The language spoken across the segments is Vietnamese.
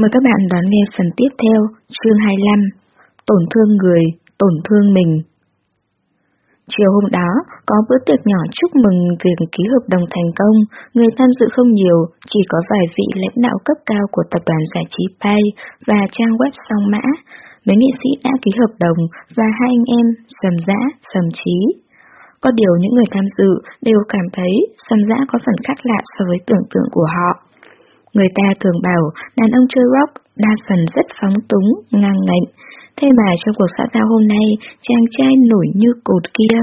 Mời các bạn đón nghe phần tiếp theo, chương 25, Tổn thương người, tổn thương mình. Chiều hôm đó, có bữa tiệc nhỏ chúc mừng việc ký hợp đồng thành công, người tham dự không nhiều, chỉ có vài vị lãnh đạo cấp cao của tập đoàn giải trí Pay và trang web song mã. Mấy nghệ sĩ đã ký hợp đồng và hai anh em, Sầm Dã, Sầm Trí. Có điều những người tham dự đều cảm thấy Sầm Dã có phần khác lạ so với tưởng tượng của họ. Người ta thường bảo đàn ông chơi rock đa phần rất phóng túng, ngang ngạnh. Thế mà trong cuộc xã giao hôm nay, chàng trai nổi như cột kia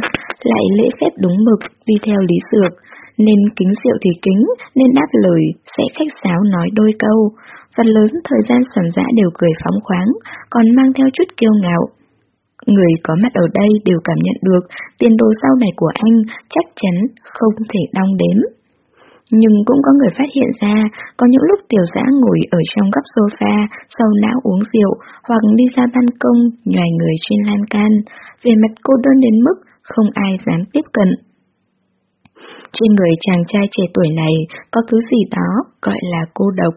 lại lễ phép đúng mực đi theo lý dược, nên kính rượu thì kính, nên đáp lời, sẽ khách sáo nói đôi câu. Phần lớn thời gian sẩm dã đều cười phóng khoáng, còn mang theo chút kiêu ngạo. Người có mặt ở đây đều cảm nhận được tiền đồ sau này của anh chắc chắn không thể đong đếm. Nhưng cũng có người phát hiện ra, có những lúc tiểu giã ngồi ở trong góc sofa, sau não uống rượu, hoặc đi ra ban công, nhòi người trên lan can, về mặt cô đơn đến mức không ai dám tiếp cận. Trên người chàng trai trẻ tuổi này có thứ gì đó gọi là cô độc,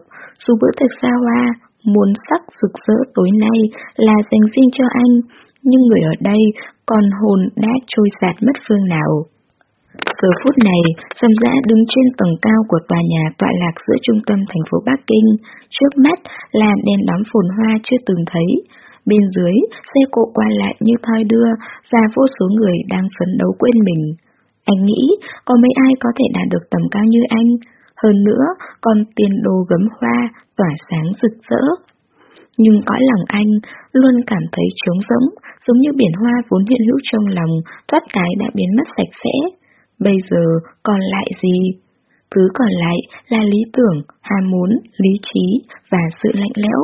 dù bữa tiệc xa hoa, muốn sắc rực rỡ tối nay là dành riêng cho anh, nhưng người ở đây còn hồn đã trôi giạt mất phương nào. Giờ phút này, Sầm Dã đứng trên tầng cao của tòa nhà tọa lạc giữa trung tâm thành phố Bắc Kinh, trước mắt là đèn đóm phồn hoa chưa từng thấy. Bên dưới, xe cộ qua lại như thoi đưa và vô số người đang phấn đấu quên mình. Anh nghĩ có mấy ai có thể đạt được tầm cao như anh, hơn nữa còn tiền đồ gấm hoa, tỏa sáng rực rỡ. Nhưng cõi lòng anh luôn cảm thấy trống rỗng, giống như biển hoa vốn hiện hữu trong lòng, thoát cái đã biến mất sạch sẽ. Bây giờ còn lại gì? Thứ còn lại là lý tưởng, ham muốn, lý trí và sự lạnh lẽo.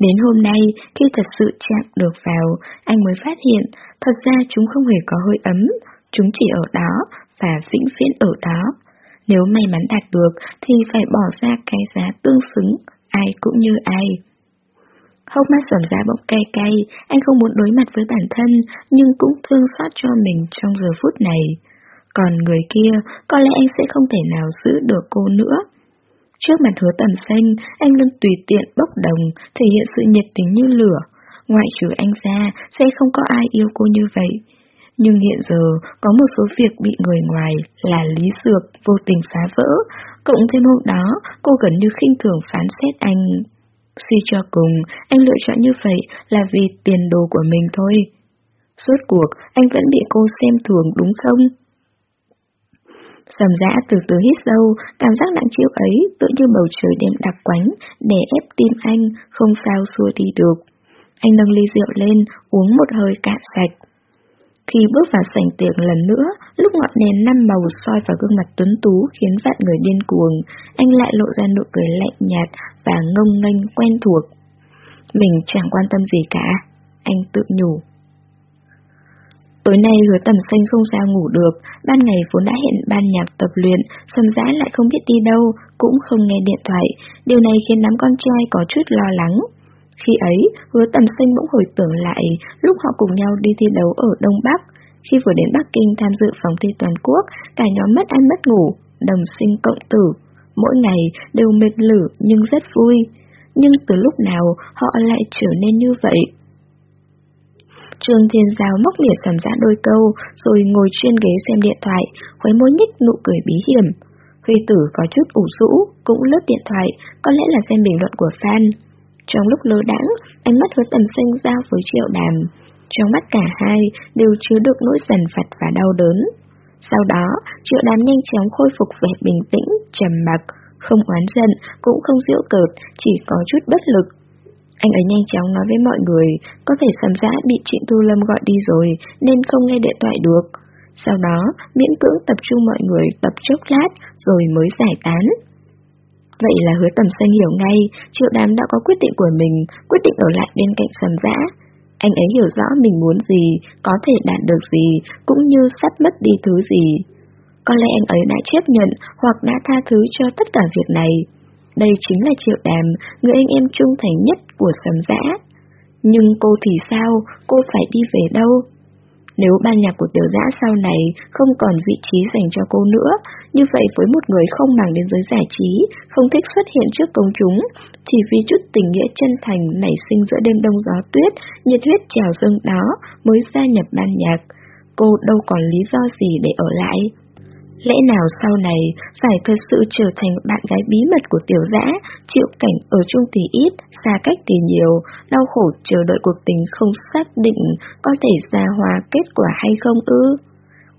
Đến hôm nay, khi thật sự chạm được vào, anh mới phát hiện, thật ra chúng không hề có hơi ấm, chúng chỉ ở đó và vĩnh viễn ở đó. Nếu may mắn đạt được thì phải bỏ ra cái giá tương xứng, ai cũng như ai. Hốc mắt sầm ra bỗng cay cay, anh không muốn đối mặt với bản thân, nhưng cũng thương xót cho mình trong giờ phút này. Còn người kia, có lẽ anh sẽ không thể nào giữ được cô nữa. Trước mặt hứa tầm xanh, anh luôn tùy tiện bốc đồng, thể hiện sự nhiệt tình như lửa. Ngoại trừ anh ra, sẽ không có ai yêu cô như vậy. Nhưng hiện giờ, có một số việc bị người ngoài là lý dược vô tình phá vỡ, cộng thêm hôm đó, cô gần như khinh thường phán xét anh. Suy cho cùng, anh lựa chọn như vậy là vì tiền đồ của mình thôi. Suốt cuộc, anh vẫn bị cô xem thường đúng không? Sầm dã từ từ hít sâu, cảm giác nặng chiếu ấy tự như bầu trời đêm đặc quánh, để ép tim anh, không sao xua đi được. Anh nâng ly rượu lên, uống một hơi cạn sạch. Khi bước vào sảnh tiệc lần nữa, lúc ngọn đèn năm màu soi vào gương mặt tuấn tú khiến vạn người điên cuồng, anh lại lộ ra nụ cười lạnh nhạt và ngông nghênh quen thuộc. Mình chẳng quan tâm gì cả, anh tự nhủ. Tối nay hứa tầm xanh không sao ngủ được, ban ngày vốn đã hẹn ban nhạc tập luyện, sầm dã lại không biết đi đâu, cũng không nghe điện thoại, điều này khiến đám con trai có chút lo lắng. Khi ấy, hứa tầm xanh bỗng hồi tưởng lại lúc họ cùng nhau đi thi đấu ở Đông Bắc. Khi vừa đến Bắc Kinh tham dự phòng thi toàn quốc, cả nhóm mất ăn mất ngủ, đồng sinh cộng tử. Mỗi ngày đều mệt lử nhưng rất vui. Nhưng từ lúc nào họ lại trở nên như vậy? Trương Thiên Giáo móc miệng sầm dã đôi câu, rồi ngồi trên ghế xem điện thoại, khuấy môi nhích nụ cười bí hiểm. Huy tử có chút ủ rũ, cũng lướt điện thoại, có lẽ là xem bình luận của fan. Trong lúc lơ đãng, ánh mắt hứa tầm xanh giao với triệu đàm. Trong mắt cả hai đều chứa được nỗi dần phật và đau đớn. Sau đó, triệu đàm nhanh chóng khôi phục vẻ bình tĩnh, trầm mặc, không oán giận, cũng không diễu cợt, chỉ có chút bất lực. Anh ấy nhanh chóng nói với mọi người, có thể sầm dã bị Trịnh Thu Lâm gọi đi rồi, nên không nghe điện thoại được. Sau đó, miễn cưỡng tập trung mọi người tập chốc lát, rồi mới giải tán. Vậy là hứa tầm xanh hiểu ngay, triệu đám đã có quyết định của mình, quyết định ở lại bên cạnh sầm dã. Anh ấy hiểu rõ mình muốn gì, có thể đạt được gì, cũng như sắp mất đi thứ gì. Có lẽ anh ấy đã chấp nhận hoặc đã tha thứ cho tất cả việc này. Đây chính là triệu đàm, người anh em trung thành nhất của sấm dã. Nhưng cô thì sao, cô phải đi về đâu? Nếu ban nhạc của tiểu dã sau này không còn vị trí dành cho cô nữa, như vậy với một người không màng đến giới giải trí, không thích xuất hiện trước công chúng, chỉ vì chút tình nghĩa chân thành nảy sinh giữa đêm đông gió tuyết, nhiệt huyết trào dâng đó mới gia nhập ban nhạc. Cô đâu còn lý do gì để ở lại. Lẽ nào sau này phải thật sự trở thành bạn gái bí mật của tiểu dã, chịu cảnh ở chung thì ít, xa cách thì nhiều, đau khổ chờ đợi cuộc tình không xác định có thể ra hòa kết quả hay không ư?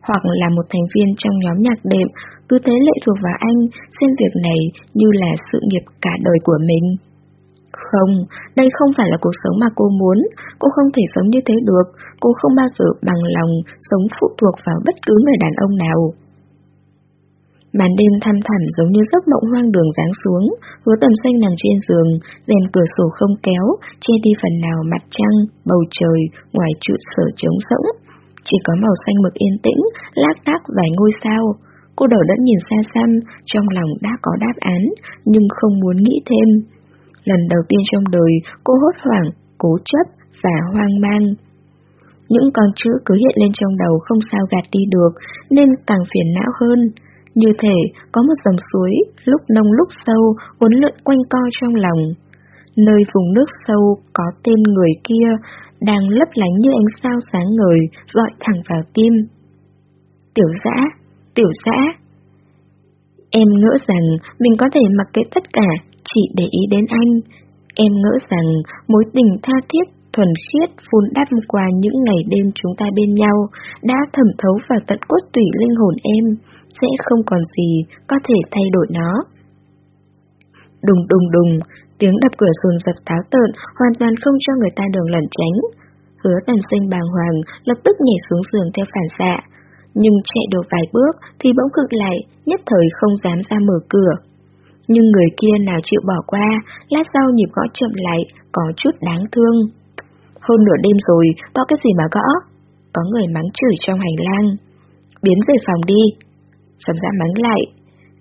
Hoặc là một thành viên trong nhóm nhạc đệm, cứ thế lệ thuộc vào anh, xem việc này như là sự nghiệp cả đời của mình. Không, đây không phải là cuộc sống mà cô muốn, cô không thể sống như thế được, cô không bao giờ bằng lòng sống phụ thuộc vào bất cứ người đàn ông nào. Màn đêm thăm thẳm giống như giấc mộng hoang đường giáng xuống, hứa tầm xanh nằm trên giường, rèm cửa sổ không kéo, che đi phần nào mặt trăng, bầu trời, ngoài trụ sở trống rỗng. Chỉ có màu xanh mực yên tĩnh, lác đác vài ngôi sao. Cô đầu đã nhìn xa xăm, trong lòng đã có đáp án, nhưng không muốn nghĩ thêm. Lần đầu tiên trong đời, cô hốt hoảng, cố chấp và hoang mang. Những con chữ cứ hiện lên trong đầu không sao gạt đi được, nên càng phiền não hơn. Như thể có một dòng suối, lúc nông lúc sâu, uốn lượn quanh co trong lòng. Nơi vùng nước sâu có tên người kia, đang lấp lánh như ánh sao sáng ngời, dọi thẳng vào tim. Tiểu dã, tiểu dã. Em ngỡ rằng mình có thể mặc kệ tất cả, chỉ để ý đến anh. Em ngỡ rằng mối tình tha thiết, thuần khiết phun đắp qua những ngày đêm chúng ta bên nhau đã thẩm thấu vào tận cốt tủy linh hồn em sẽ không còn gì có thể thay đổi nó. Đùng đùng đùng, tiếng đập cửa sồn dập táo tợn hoàn toàn không cho người ta đường lẩn tránh. Hứa tần sinh bàng hoàng lập tức nhảy xuống giường theo phản xạ, nhưng chạy được vài bước thì bỗng cực lại, nhất thời không dám ra mở cửa. Nhưng người kia nào chịu bỏ qua, lát sau nhịp gõ chậm lại, có chút đáng thương. Hơn nửa đêm rồi, to cái gì mà gõ? Có người mắng chửi trong hành lang. Biến về phòng đi, Sầm dã mắng lại.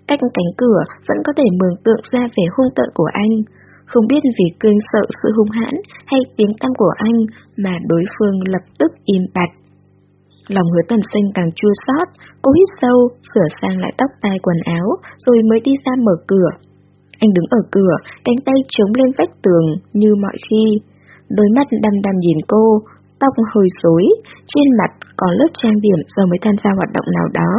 Cách cánh cửa vẫn có thể mường tượng ra vẻ hung tợn của anh. Không biết vì cương sợ sự hung hãn hay tiếng tăm của anh mà đối phương lập tức im bặt. Lòng hứa tầm sinh càng chua xót, cô hít sâu, sửa sang lại tóc tai quần áo, rồi mới đi ra mở cửa. Anh đứng ở cửa, cánh tay chống lên vách tường như mọi khi. Đôi mắt đăm đăm nhìn cô, tóc hơi rối, trên mặt có lớp trang điểm do mới tham gia hoạt động nào đó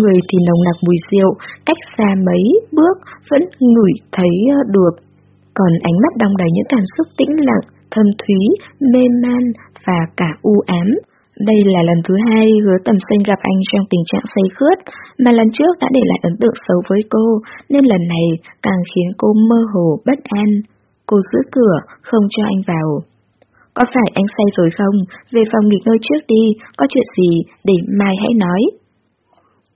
người thì nồng nặc mùi rượu, cách xa mấy bước vẫn ngửi thấy ờ, được. Còn ánh mắt đong đầy những cảm xúc tĩnh lặng, thâm thúy, mê man và cả u ám. Đây là lần thứ hai hứa tầm xanh gặp anh trong tình trạng say khướt, mà lần trước đã để lại ấn tượng xấu với cô, nên lần này càng khiến cô mơ hồ bất an. Cô giữ cửa, không cho anh vào. Có phải anh say rồi không? Về phòng nghỉ ngơi trước đi, có chuyện gì để mai hãy nói.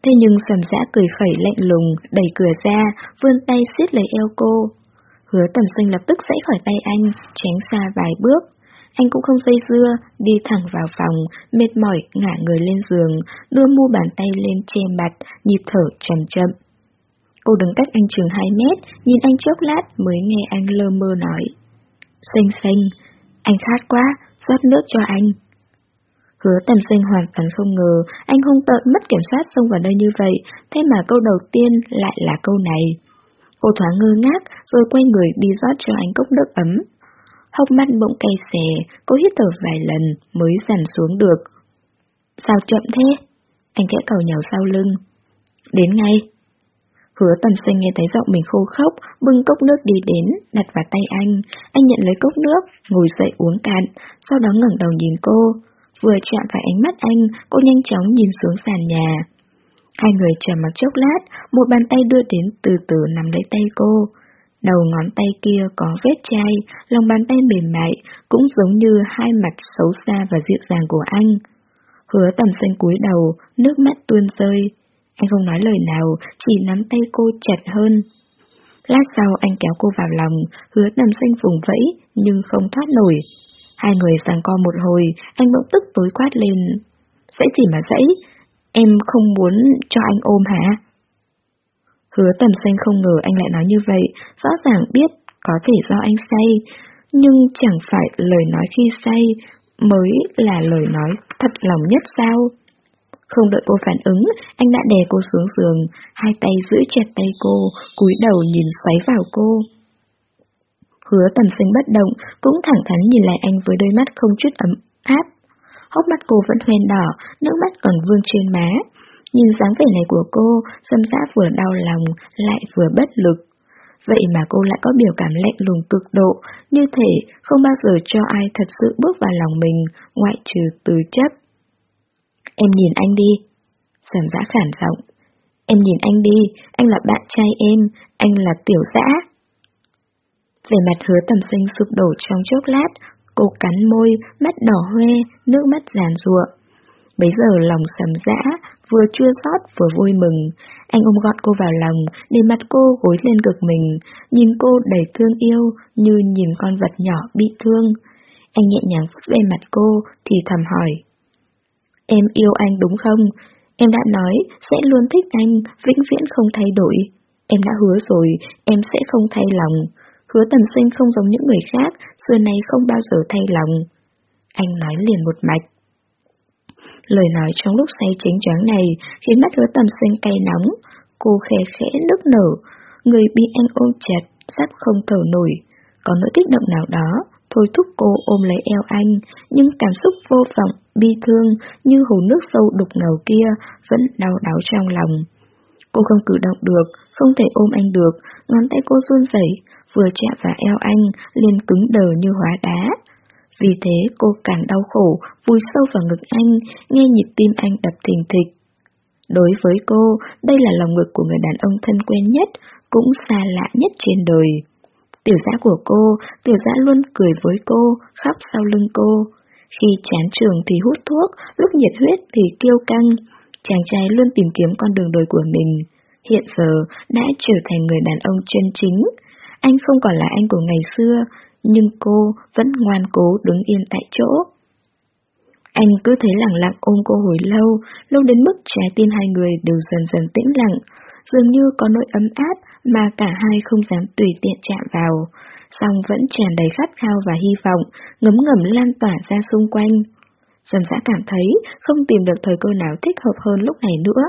Thế nhưng sầm dã cười khẩy lạnh lùng, đẩy cửa ra, vươn tay siết lấy eo cô. Hứa tầm sinh lập tức dãy khỏi tay anh, tránh xa vài bước. Anh cũng không dây dưa, đi thẳng vào phòng, mệt mỏi ngả người lên giường, đưa mu bàn tay lên che mặt, nhịp thở chậm chậm. Cô đứng cách anh chừng 2 mét, nhìn anh chốc lát mới nghe anh lơ mơ nói. Xanh xanh, anh khát quá, rót nước cho anh. Hứa tầm sinh hoàn toàn không ngờ anh hung tợn mất kiểm soát xông vào đây như vậy, thế mà câu đầu tiên lại là câu này. Cô thoáng ngơ ngác rồi quay người đi rót cho anh cốc nước ấm. Hốc mắt bỗng cay xè, cô hít thở vài lần mới giảm xuống được. Sao chậm thế? Anh kẽ cầu nhào sau lưng. Đến ngay. Hứa tầm sinh nghe thấy giọng mình khô khóc bưng cốc nước đi đến, đặt vào tay anh. Anh nhận lấy cốc nước, ngồi dậy uống cạn, sau đó ngẩng đầu nhìn cô. Vừa chạm phải ánh mắt anh, cô nhanh chóng nhìn xuống sàn nhà. Hai người chờ mặt chốc lát, một bàn tay đưa đến từ từ nắm lấy tay cô. Đầu ngón tay kia có vết chai, lòng bàn tay mềm mại, cũng giống như hai mặt xấu xa và dịu dàng của anh. Hứa tầm xanh cúi đầu, nước mắt tuôn rơi. Anh không nói lời nào, chỉ nắm tay cô chặt hơn. Lát sau anh kéo cô vào lòng, hứa tầm xanh vùng vẫy, nhưng không thoát nổi. Hai người giằng co một hồi, anh bỗng tức tối quát lên. Dãy gì mà dãy? Em không muốn cho anh ôm hả? Hứa tầm xanh không ngờ anh lại nói như vậy, rõ ràng biết có thể do anh say, nhưng chẳng phải lời nói khi say mới là lời nói thật lòng nhất sao? Không đợi cô phản ứng, anh đã đè cô xuống giường, hai tay giữ chặt tay cô, cúi đầu nhìn xoáy vào cô. Hứa tầm sinh bất động, cũng thẳng thắn nhìn lại anh với đôi mắt không chút ấm áp. Hốc mắt cô vẫn hoen đỏ, nước mắt còn vương trên má. Nhìn dáng vẻ này của cô, xâm giã vừa đau lòng, lại vừa bất lực. Vậy mà cô lại có biểu cảm lạnh lùng cực độ, như thể không bao giờ cho ai thật sự bước vào lòng mình, ngoại trừ từ chấp. Em nhìn anh đi. Sầm giã khản giọng. Em nhìn anh đi, anh là bạn trai em, anh là tiểu giã, về mặt hứa tầm sinh sụp đổ trong chốc lát, cô cắn môi, mắt đỏ hoe, nước mắt giàn ruộng. Bấy giờ lòng sầm dã, vừa chua xót vừa vui mừng. Anh ôm gọn cô vào lòng, để mặt cô gối lên ngực mình, nhìn cô đầy thương yêu như nhìn con vật nhỏ bị thương. Anh nhẹ nhàng phút về mặt cô thì thầm hỏi. Em yêu anh đúng không? Em đã nói sẽ luôn thích anh, vĩnh viễn không thay đổi. Em đã hứa rồi, em sẽ không thay lòng. Hứa tầm sinh không giống những người khác, xưa nay không bao giờ thay lòng. Anh nói liền một mạch. Lời nói trong lúc say chính choáng này khiến mắt hứa tầm sinh cay nóng. Cô khẽ khẽ nức nở, người bị anh ôm chặt, sắp không thở nổi. Có nỗi kích động nào đó, thôi thúc cô ôm lấy eo anh, nhưng cảm xúc vô vọng, bi thương như hồ nước sâu đục ngầu kia vẫn đau đáu trong lòng. Cô không cử động được, không thể ôm anh được, ngón tay cô run rẩy, vừa chạm vào eo anh liền cứng đờ như hóa đá. Vì thế cô càng đau khổ, vùi sâu vào ngực anh, nghe nhịp tim anh đập thình thịch. Đối với cô, đây là lòng ngực của người đàn ông thân quen nhất, cũng xa lạ nhất trên đời. Tiểu giã của cô, tiểu giã luôn cười với cô, khóc sau lưng cô. Khi chán trường thì hút thuốc, lúc nhiệt huyết thì kiêu căng. Chàng trai luôn tìm kiếm con đường đời của mình. Hiện giờ đã trở thành người đàn ông chân chính. Anh không còn là anh của ngày xưa, nhưng cô vẫn ngoan cố đứng yên tại chỗ. Anh cứ thế lặng lặng ôm cô hồi lâu, lâu đến mức trái tim hai người đều dần dần tĩnh lặng, dường như có nỗi ấm áp mà cả hai không dám tùy tiện chạm vào, song vẫn tràn đầy khát khao và hy vọng, ngấm ngầm lan tỏa ra xung quanh. Dần dã cảm thấy không tìm được thời cơ nào thích hợp hơn lúc này nữa.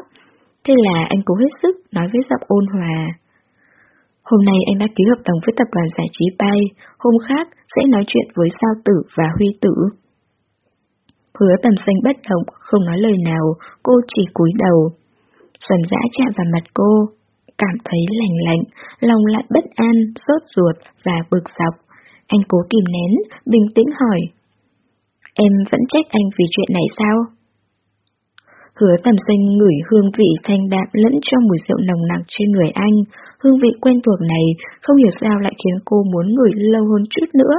Thế là anh cố hết sức nói với giọng ôn hòa. Hôm nay anh đã ký hợp đồng với tập đoàn giải trí Bay, hôm khác sẽ nói chuyện với Sao Tử và Huy Tử. Hứa tầm xanh bất động, không nói lời nào, cô chỉ cúi đầu. Dần dã chạm vào mặt cô, cảm thấy lành lạnh, lòng lại bất an, sốt ruột và bực dọc. Anh cố kìm nén, bình tĩnh hỏi. Em vẫn trách anh vì chuyện này sao? Hứa tầm xanh ngửi hương vị thanh đạm lẫn trong mùi rượu nồng nặc trên người anh. Hương vị quen thuộc này không hiểu sao lại khiến cô muốn ngửi lâu hơn chút nữa.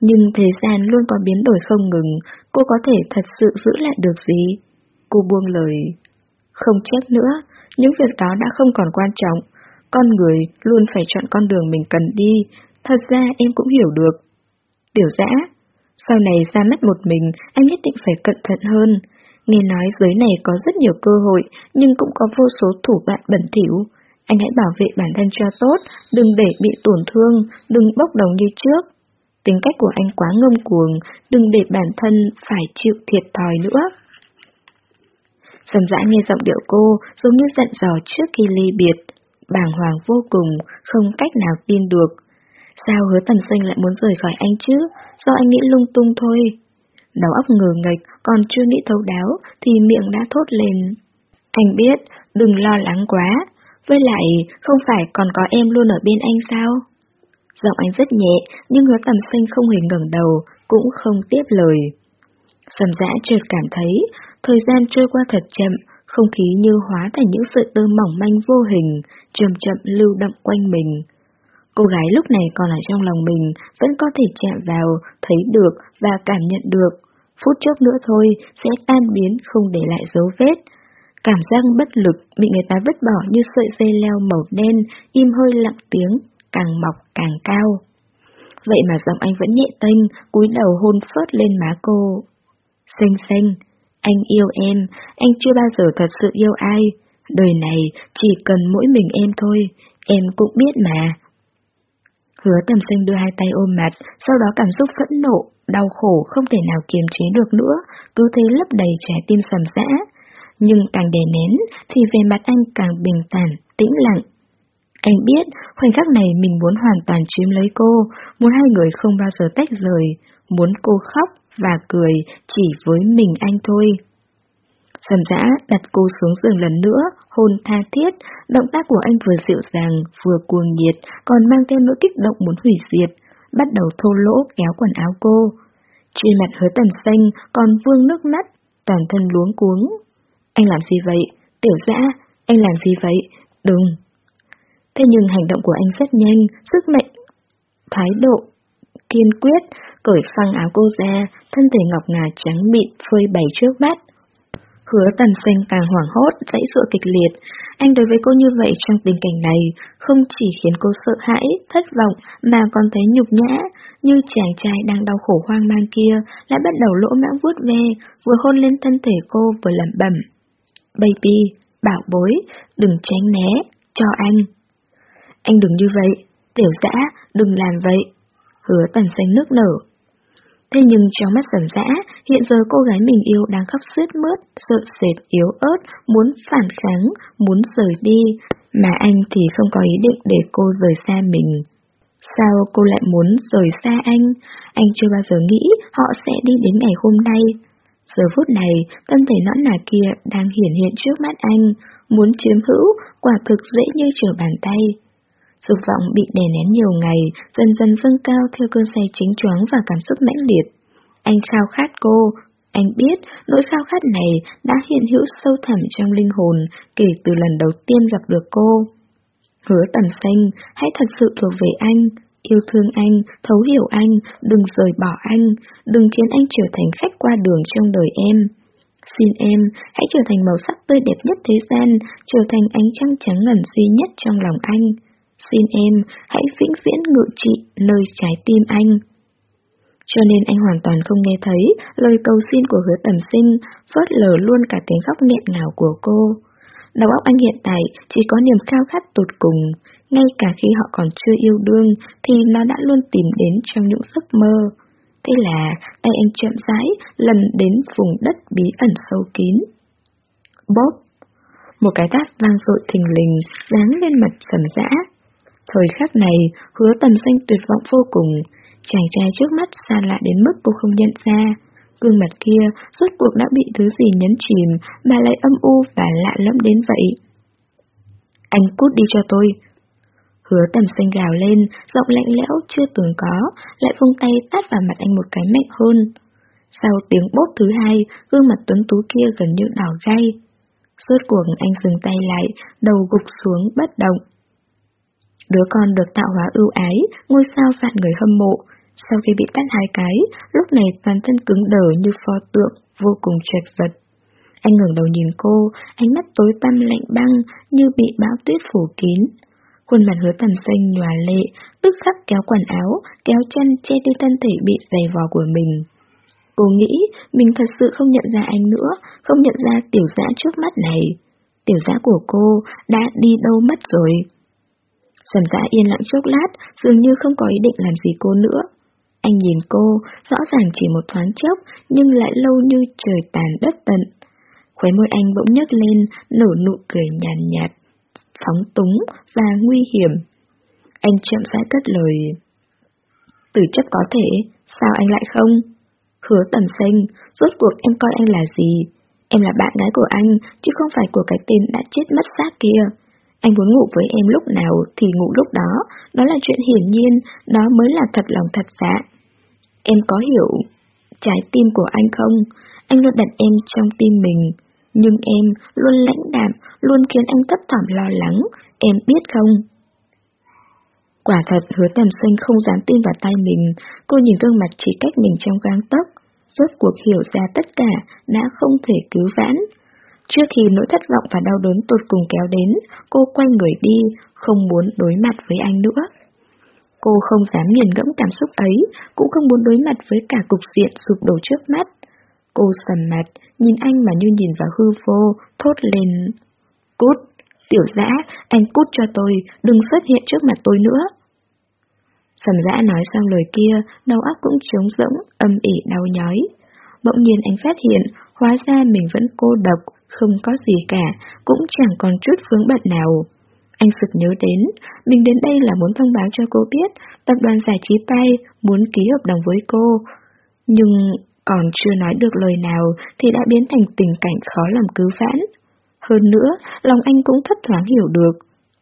Nhưng thế gian luôn có biến đổi không ngừng, cô có thể thật sự giữ lại được gì? Cô buông lời. Không trách nữa, những việc đó đã không còn quan trọng. Con người luôn phải chọn con đường mình cần đi, thật ra em cũng hiểu được. Tiểu dã, sau này ra mắt một mình, anh nhất định phải cẩn thận hơn. Nghe nói giới này có rất nhiều cơ hội, nhưng cũng có vô số thủ bạn bẩn thỉu. Anh hãy bảo vệ bản thân cho tốt, đừng để bị tổn thương, đừng bốc đồng như trước. Tính cách của anh quá ngông cuồng, đừng để bản thân phải chịu thiệt thòi nữa. Sầm dã nghe giọng điệu cô giống như giận dò trước khi ly biệt, bàng hoàng vô cùng, không cách nào tin được. Sao hứa tầm xanh lại muốn rời khỏi anh chứ, do anh nghĩ lung tung thôi. Đầu óc ngờ nghịch, còn chưa nghĩ thấu đáo, thì miệng đã thốt lên. Anh biết, đừng lo lắng quá, với lại không phải còn có em luôn ở bên anh sao? Giọng anh rất nhẹ, nhưng hứa tầm xanh không hề ngẩng đầu, cũng không tiếp lời. Sầm dã chợt cảm thấy, thời gian trôi qua thật chậm, không khí như hóa thành những sợi tơ mỏng manh vô hình, chậm chậm lưu động quanh mình. Cô gái lúc này còn ở trong lòng mình, vẫn có thể chạm vào, thấy được và cảm nhận được. Phút chốc nữa thôi, sẽ tan biến không để lại dấu vết. Cảm giác bất lực bị người ta vứt bỏ như sợi dây leo màu đen, im hơi lặng tiếng, càng mọc càng cao. Vậy mà giọng anh vẫn nhẹ tênh, cúi đầu hôn phớt lên má cô. Xanh xanh, anh yêu em, anh chưa bao giờ thật sự yêu ai. Đời này chỉ cần mỗi mình em thôi, em cũng biết mà. Hứa tầm xanh đưa hai tay ôm mặt, sau đó cảm xúc phẫn nộ, đau khổ không thể nào kiềm chế được nữa, cứ thế lấp đầy trái tim sầm rã. Nhưng càng đè nén, thì về mặt anh càng bình thản, tĩnh lặng. Anh biết, khoảnh khắc này mình muốn hoàn toàn chiếm lấy cô, muốn hai người không bao giờ tách rời, muốn cô khóc và cười chỉ với mình anh thôi. Sầm dã đặt cô xuống giường lần nữa, hôn tha thiết, động tác của anh vừa dịu dàng, vừa cuồng nhiệt, còn mang theo nỗi kích động muốn hủy diệt, bắt đầu thô lỗ kéo quần áo cô. Trên mặt hứa tầm xanh còn vương nước mắt, toàn thân luống cuống. Anh làm gì vậy? Tiểu dã, anh làm gì vậy? Đừng! Thế nhưng hành động của anh rất nhanh, sức mạnh, thái độ, kiên quyết, cởi phăng áo cô ra, thân thể ngọc ngà trắng mịn phơi bày trước mắt. Hứa tần xanh càng hoảng hốt, dãy dựa kịch liệt. Anh đối với cô như vậy trong tình cảnh này, không chỉ khiến cô sợ hãi, thất vọng, mà còn thấy nhục nhã, như chàng trai đang đau khổ hoang mang kia, lại bắt đầu lỗ mãng vuốt ve, vừa hôn lên thân thể cô vừa lẩm bẩm. Baby, bảo bối, đừng tránh né, cho anh. Anh đừng như vậy, tiểu dã, đừng làm vậy. Hứa tần xanh nước nở. Thế nhưng trong mắt sầm dã, hiện giờ cô gái mình yêu đang khóc sướt mướt, sợ sệt, yếu ớt, muốn phản kháng, muốn rời đi, mà anh thì không có ý định để cô rời xa mình. Sao cô lại muốn rời xa anh? Anh chưa bao giờ nghĩ họ sẽ đi đến ngày hôm nay. Giờ phút này, thân thể nõn nà kia đang hiển hiện trước mắt anh, muốn chiếm hữu, quả thực dễ như trở bàn tay. Dục vọng bị đè nén nhiều ngày, dần dần dâng cao theo cơn say chính choáng và cảm xúc mãnh liệt. Anh khao khát cô, anh biết nỗi khao khát này đã hiện hữu sâu thẳm trong linh hồn kể từ lần đầu tiên gặp được cô. Hứa tầm xanh, hãy thật sự thuộc về anh, yêu thương anh, thấu hiểu anh, đừng rời bỏ anh, đừng khiến anh trở thành khách qua đường trong đời em. Xin em, hãy trở thành màu sắc tươi đẹp nhất thế gian, trở thành ánh trăng trắng ngần duy nhất trong lòng anh. Xin em, hãy vĩnh viễn ngự trị nơi trái tim anh. Cho nên anh hoàn toàn không nghe thấy lời cầu xin của hứa tầm sinh, phớt lờ luôn cả tiếng khóc nghẹn ngào của cô. Đầu óc anh hiện tại chỉ có niềm khao khát tột cùng, ngay cả khi họ còn chưa yêu đương thì nó đã luôn tìm đến trong những giấc mơ. Thế là tay anh chậm rãi lần đến vùng đất bí ẩn sâu kín. Bóp! Một cái tát vang dội thình lình, dáng lên mặt sầm dã. Thời khắc này, hứa tầm xanh tuyệt vọng vô cùng, chàng trai trước mắt xa lạ đến mức cô không nhận ra. Gương mặt kia rốt cuộc đã bị thứ gì nhấn chìm mà lại âm u và lạ lẫm đến vậy. Anh cút đi cho tôi. Hứa tầm xanh gào lên, giọng lạnh lẽo chưa từng có, lại vung tay tát vào mặt anh một cái mạnh hơn. Sau tiếng bốt thứ hai, gương mặt tuấn tú kia gần như đỏ gay. Suốt cuộc anh dừng tay lại, đầu gục xuống bất động. Đứa con được tạo hóa ưu ái, ngôi sao vạn người hâm mộ. Sau khi bị tát hai cái, lúc này toàn thân cứng đờ như pho tượng, vô cùng chật vật. Anh ngẩng đầu nhìn cô, ánh mắt tối tăm lạnh băng như bị bão tuyết phủ kín. Khuôn mặt hứa tầm xanh nhòa lệ, tức khắc kéo quần áo, kéo chân che đi thân thể bị dày vò của mình. Cô nghĩ mình thật sự không nhận ra anh nữa, không nhận ra tiểu dã trước mắt này. Tiểu dã của cô đã đi đâu mất rồi. Trần dã yên lặng chốc lát, dường như không có ý định làm gì cô nữa. Anh nhìn cô, rõ ràng chỉ một thoáng chốc, nhưng lại lâu như trời tàn đất tận. Khóe môi anh bỗng nhấc lên, nở nụ cười nhàn nhạt, phóng túng và nguy hiểm. Anh chậm rãi cất lời. Tử chấp có thể, sao anh lại không? Hứa tầm xanh, rốt cuộc em coi anh là gì? Em là bạn gái của anh, chứ không phải của cái tên đã chết mất xác kia. Anh muốn ngủ với em lúc nào thì ngủ lúc đó, đó là chuyện hiển nhiên, đó mới là thật lòng thật dạ. Em có hiểu trái tim của anh không? Anh luôn đặt em trong tim mình, nhưng em luôn lãnh đạm, luôn khiến anh thấp thỏm lo lắng, em biết không? Quả thật hứa tầm sinh không dám tin vào tay mình, cô nhìn gương mặt chỉ cách mình trong gang tấc, rốt cuộc hiểu ra tất cả đã không thể cứu vãn. Trước khi nỗi thất vọng và đau đớn tột cùng kéo đến, cô quay người đi, không muốn đối mặt với anh nữa. Cô không dám nghiền ngẫm cảm xúc ấy, cũng không muốn đối mặt với cả cục diện sụp đổ trước mắt. Cô sầm mặt, nhìn anh mà như nhìn vào hư vô, thốt lên. Cút, tiểu dã, anh cút cho tôi, đừng xuất hiện trước mặt tôi nữa. Sầm dã nói xong lời kia, đầu óc cũng trống rỗng, âm ỉ đau nhói. Bỗng nhiên anh phát hiện, hóa ra mình vẫn cô độc, không có gì cả, cũng chẳng còn chút vướng bận nào. Anh sực nhớ đến, mình đến đây là muốn thông báo cho cô biết, tập đoàn giải trí Pay muốn ký hợp đồng với cô. Nhưng còn chưa nói được lời nào thì đã biến thành tình cảnh khó làm cứu vãn. Hơn nữa, lòng anh cũng thất thoáng hiểu được.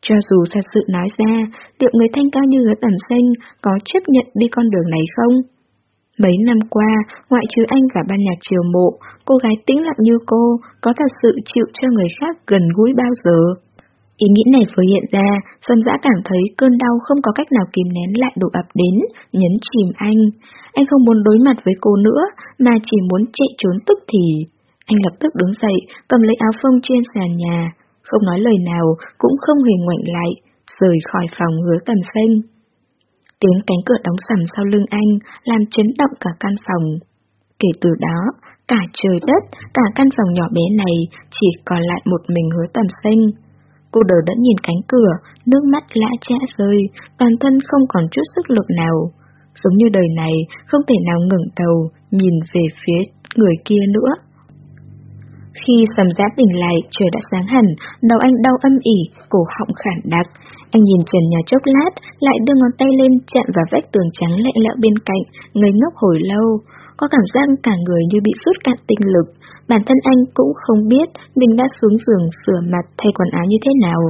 Cho dù thật sự nói ra, liệu người thanh cao như hứa tầm xanh có chấp nhận đi con đường này không? Mấy năm qua, ngoại trừ anh và ban nhạc triều mộ, cô gái tĩnh lặng như cô có thật sự chịu cho người khác gần gũi bao giờ? Ý nghĩ này vừa hiện ra, Xuân Dã cảm thấy cơn đau không có cách nào kìm nén lại đổ ập đến, nhấn chìm anh. Anh không muốn đối mặt với cô nữa, mà chỉ muốn chạy trốn tức thì. Anh lập tức đứng dậy, cầm lấy áo phông trên sàn nhà, không nói lời nào, cũng không hề ngoảnh lại, rời khỏi phòng hứa tầm xanh. Tiếng cánh cửa đóng sầm sau lưng anh, làm chấn động cả căn phòng. Kể từ đó, cả trời đất, cả căn phòng nhỏ bé này chỉ còn lại một mình hứa tầm xanh. Cô đờ đẫn nhìn cánh cửa, nước mắt lã chã rơi, toàn thân không còn chút sức lực nào. Giống như đời này không thể nào ngừng đầu, nhìn về phía người kia nữa. Khi sầm giá tỉnh lại, trời đã sáng hẳn, đầu anh đau âm ỉ, cổ họng khản đặc. Anh nhìn trần nhà chốc lát, lại đưa ngón tay lên chạm vào vách tường trắng lạnh lẽo bên cạnh, ngây ngốc hồi lâu. Có cảm giác cả người như bị rút cạn tinh lực. Bản thân anh cũng không biết mình đã xuống giường sửa mặt thay quần áo như thế nào.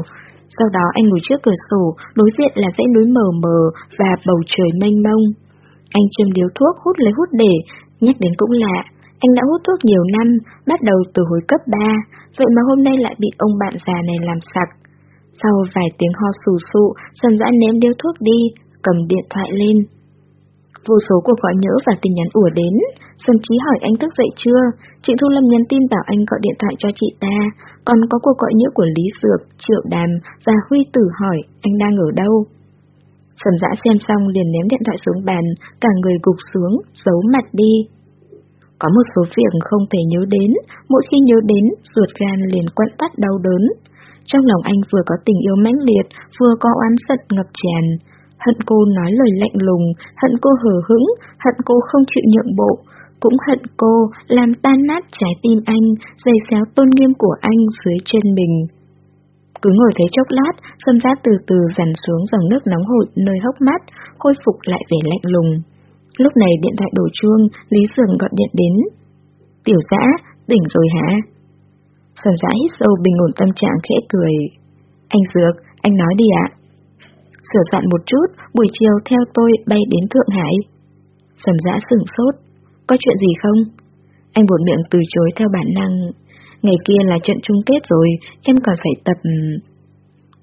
Sau đó anh ngồi trước cửa sổ, đối diện là dãy núi mờ mờ và bầu trời mênh mông. Anh châm điếu thuốc hút lấy hút để, nhắc đến cũng lạ, anh đã hút thuốc nhiều năm, bắt đầu từ hồi cấp 3, vậy mà hôm nay lại bị ông bạn già này làm sặc. Sau vài tiếng ho sù sụ, dần dã ném điếu thuốc đi, cầm điện thoại lên. Vô số cuộc gọi nhỡ và tin nhắn ủa đến, Dân Trí hỏi anh thức dậy chưa, Trịnh Thu Lâm nhắn tin bảo anh gọi điện thoại cho chị ta, còn có cuộc gọi nhỡ của Lý Dược, Triệu Đàm và Huy Tử hỏi anh đang ở đâu. Sầm dã xem xong liền ném điện thoại xuống bàn, cả người gục xuống, giấu mặt đi. Có một số việc không thể nhớ đến, mỗi khi nhớ đến, ruột gan liền quặn tắt đau đớn. Trong lòng anh vừa có tình yêu mãnh liệt, vừa có oán giận ngập tràn. Hận cô nói lời lạnh lùng, hận cô hờ hững, hận cô không chịu nhượng bộ, cũng hận cô làm tan nát trái tim anh, giày xéo tôn nghiêm của anh dưới chân mình. Cứ ngồi thấy chốc lát, Sâm Giá từ từ dằn xuống dòng nước nóng hổi nơi hốc mắt, khôi phục lại vẻ lạnh lùng. Lúc này điện thoại đổ chuông, Lý Dường gọi điện đến. Tiểu dã, tỉnh rồi hả? Sầm dã hít sâu bình ổn tâm trạng khẽ cười. Anh Dược, anh nói đi ạ. Sửa soạn một chút, buổi chiều theo tôi bay đến Thượng Hải. Sầm dã sửng sốt. Có chuyện gì không? Anh buồn miệng từ chối theo bản năng. Ngày kia là trận chung kết rồi, em còn phải tập...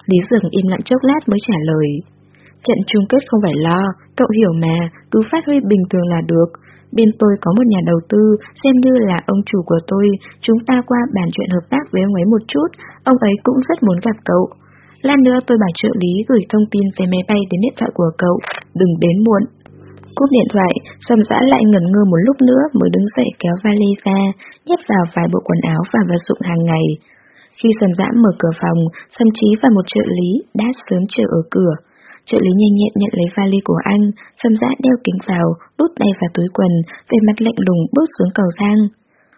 Lý Dường im lặng chốc lát mới trả lời. Trận chung kết không phải lo, cậu hiểu mà, cứ phát huy bình thường là được. Bên tôi có một nhà đầu tư, xem như là ông chủ của tôi, chúng ta qua bàn chuyện hợp tác với ông ấy một chút, ông ấy cũng rất muốn gặp cậu. Lát nữa tôi bảo trợ lý gửi thông tin về máy bay đến điện thoại của cậu, đừng đến muộn. Cúp điện thoại, Sầm dã lại ngẩn ngơ một lúc nữa mới đứng dậy kéo vali ra, nhét vào vài bộ quần áo và vật dụng hàng ngày. Khi Sầm dã mở cửa phòng, Sầm Chí và một trợ lý đã sớm chờ ở cửa. Trợ lý nhanh nhẹn nhận lấy vali của anh, xâm dã đeo kính vào, đút tay vào túi quần, về mặt lạnh lùng bước xuống cầu thang.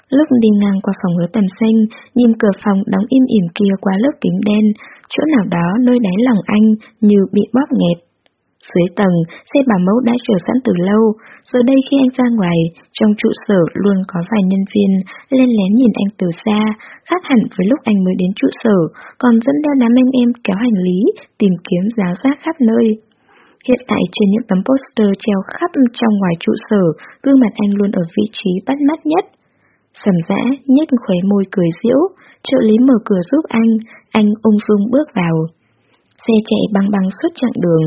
Lúc đi ngang qua phòng hứa tầm xanh, nhìn cửa phòng đóng im ỉm kia qua lớp kính đen, chỗ nào đó nơi đáy lòng anh như bị bóp nghẹt. Dưới tầng, xe bà mẫu đã chờ sẵn từ lâu, giờ đây khi anh ra ngoài, trong trụ sở luôn có vài nhân viên lên lén nhìn anh từ xa, khác hẳn với lúc anh mới đến trụ sở, còn dẫn theo đám anh em kéo hành lý, tìm kiếm giá rác khắp nơi. Hiện tại trên những tấm poster treo khắp trong ngoài trụ sở, gương mặt anh luôn ở vị trí bắt mắt nhất. Sầm dã, nhếch khóe môi cười giễu, trợ lý mở cửa giúp anh, anh ung dung bước vào. Xe chạy băng băng suốt chặng đường.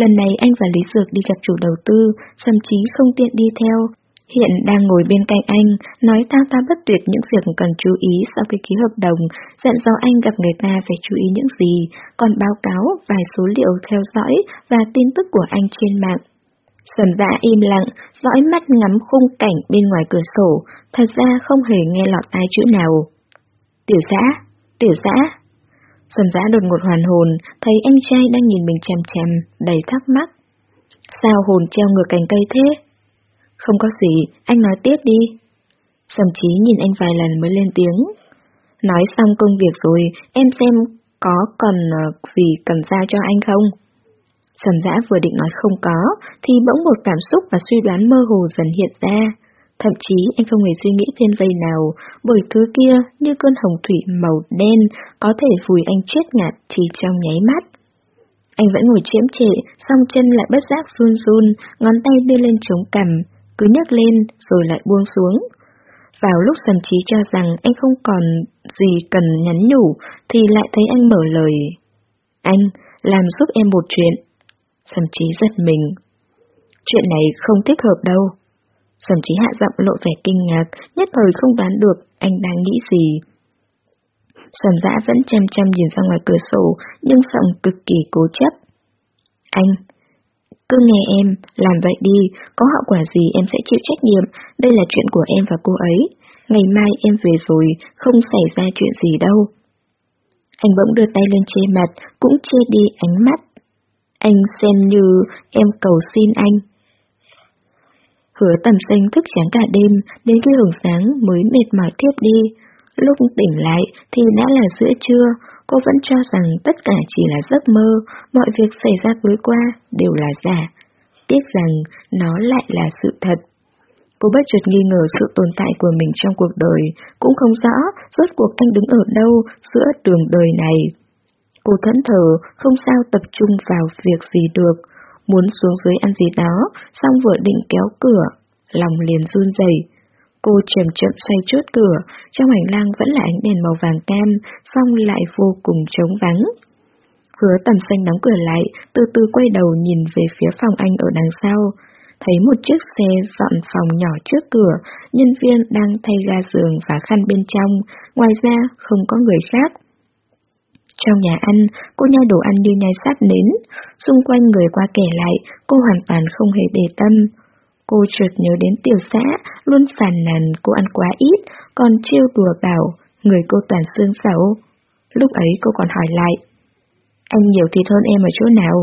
Lần này anh và Lý Dược đi gặp chủ đầu tư, thậm chí không tiện đi theo. Hiện đang ngồi bên cạnh anh, nói tao ta bất tuyệt những việc cần chú ý sau khi ký hợp đồng, dặn dò anh gặp người ta phải chú ý những gì, còn báo cáo vài số liệu theo dõi và tin tức của anh trên mạng. Sầm dạ im lặng, dõi mắt ngắm khung cảnh bên ngoài cửa sổ, thật ra không hề nghe lọt tai chữ nào. Tiểu giã, tiểu giã, Sầm giã đột ngột hoàn hồn, thấy anh trai đang nhìn mình chằm chằm, đầy thắc mắc. Sao hồn treo ngược cành cây thế? Không có gì, anh nói tiếp đi. Sầm chí nhìn anh vài lần mới lên tiếng. Nói xong công việc rồi, em xem có cần ờ, gì cần giao cho anh không? Sầm dã vừa định nói không có, thì bỗng một cảm xúc và suy đoán mơ hồ dần hiện ra. Thậm chí anh không hề suy nghĩ thêm giây nào, bởi thứ kia như cơn hồng thủy màu đen có thể vùi anh chết ngạt chỉ trong nháy mắt. Anh vẫn ngồi chiếm trệ, song chân lại bất giác run run, ngón tay đưa lên chống cằm, cứ nhấc lên rồi lại buông xuống. Vào lúc sần trí cho rằng anh không còn gì cần nhắn nhủ, thì lại thấy anh mở lời. Anh, làm giúp em một chuyện. Sầm trí giật mình. Chuyện này không thích hợp đâu. Sầm trí hạ giọng lộ vẻ kinh ngạc, nhất thời không đoán được anh đang nghĩ gì. Sầm dã vẫn chăm chăm nhìn ra ngoài cửa sổ, nhưng giọng cực kỳ cố chấp. Anh, cứ nghe em, làm vậy đi, có hậu quả gì em sẽ chịu trách nhiệm, đây là chuyện của em và cô ấy. Ngày mai em về rồi, không xảy ra chuyện gì đâu. Anh bỗng đưa tay lên che mặt, cũng che đi ánh mắt. Anh xem như em cầu xin anh. Hứa tầm xanh thức trắng cả đêm, đến khi hưởng sáng mới mệt mỏi tiếp đi. Lúc tỉnh lại thì đã là giữa trưa, cô vẫn cho rằng tất cả chỉ là giấc mơ, mọi việc xảy ra tối qua đều là giả. Tiếc rằng nó lại là sự thật. Cô bất chợt nghi ngờ sự tồn tại của mình trong cuộc đời, cũng không rõ rốt cuộc anh đứng ở đâu giữa đường đời này. Cô thẫn thờ, không sao tập trung vào việc gì được, muốn xuống dưới ăn gì đó, xong vừa định kéo cửa, lòng liền run rẩy. Cô chậm chậm xoay chốt cửa, trong hành lang vẫn là ánh đèn màu vàng cam, xong lại vô cùng trống vắng. Hứa tầm xanh đóng cửa lại, từ từ quay đầu nhìn về phía phòng anh ở đằng sau. Thấy một chiếc xe dọn phòng nhỏ trước cửa, nhân viên đang thay ga giường và khăn bên trong, ngoài ra không có người khác. Trong nhà ăn, cô nhai đồ ăn như nhai sát nến, xung quanh người qua kể lại, cô hoàn toàn không hề để tâm. Cô chợt nhớ đến tiểu xã, luôn phàn nàn cô ăn quá ít, còn trêu đùa bảo, người cô toàn xương xấu. Lúc ấy cô còn hỏi lại, anh nhiều thịt hơn em ở chỗ nào?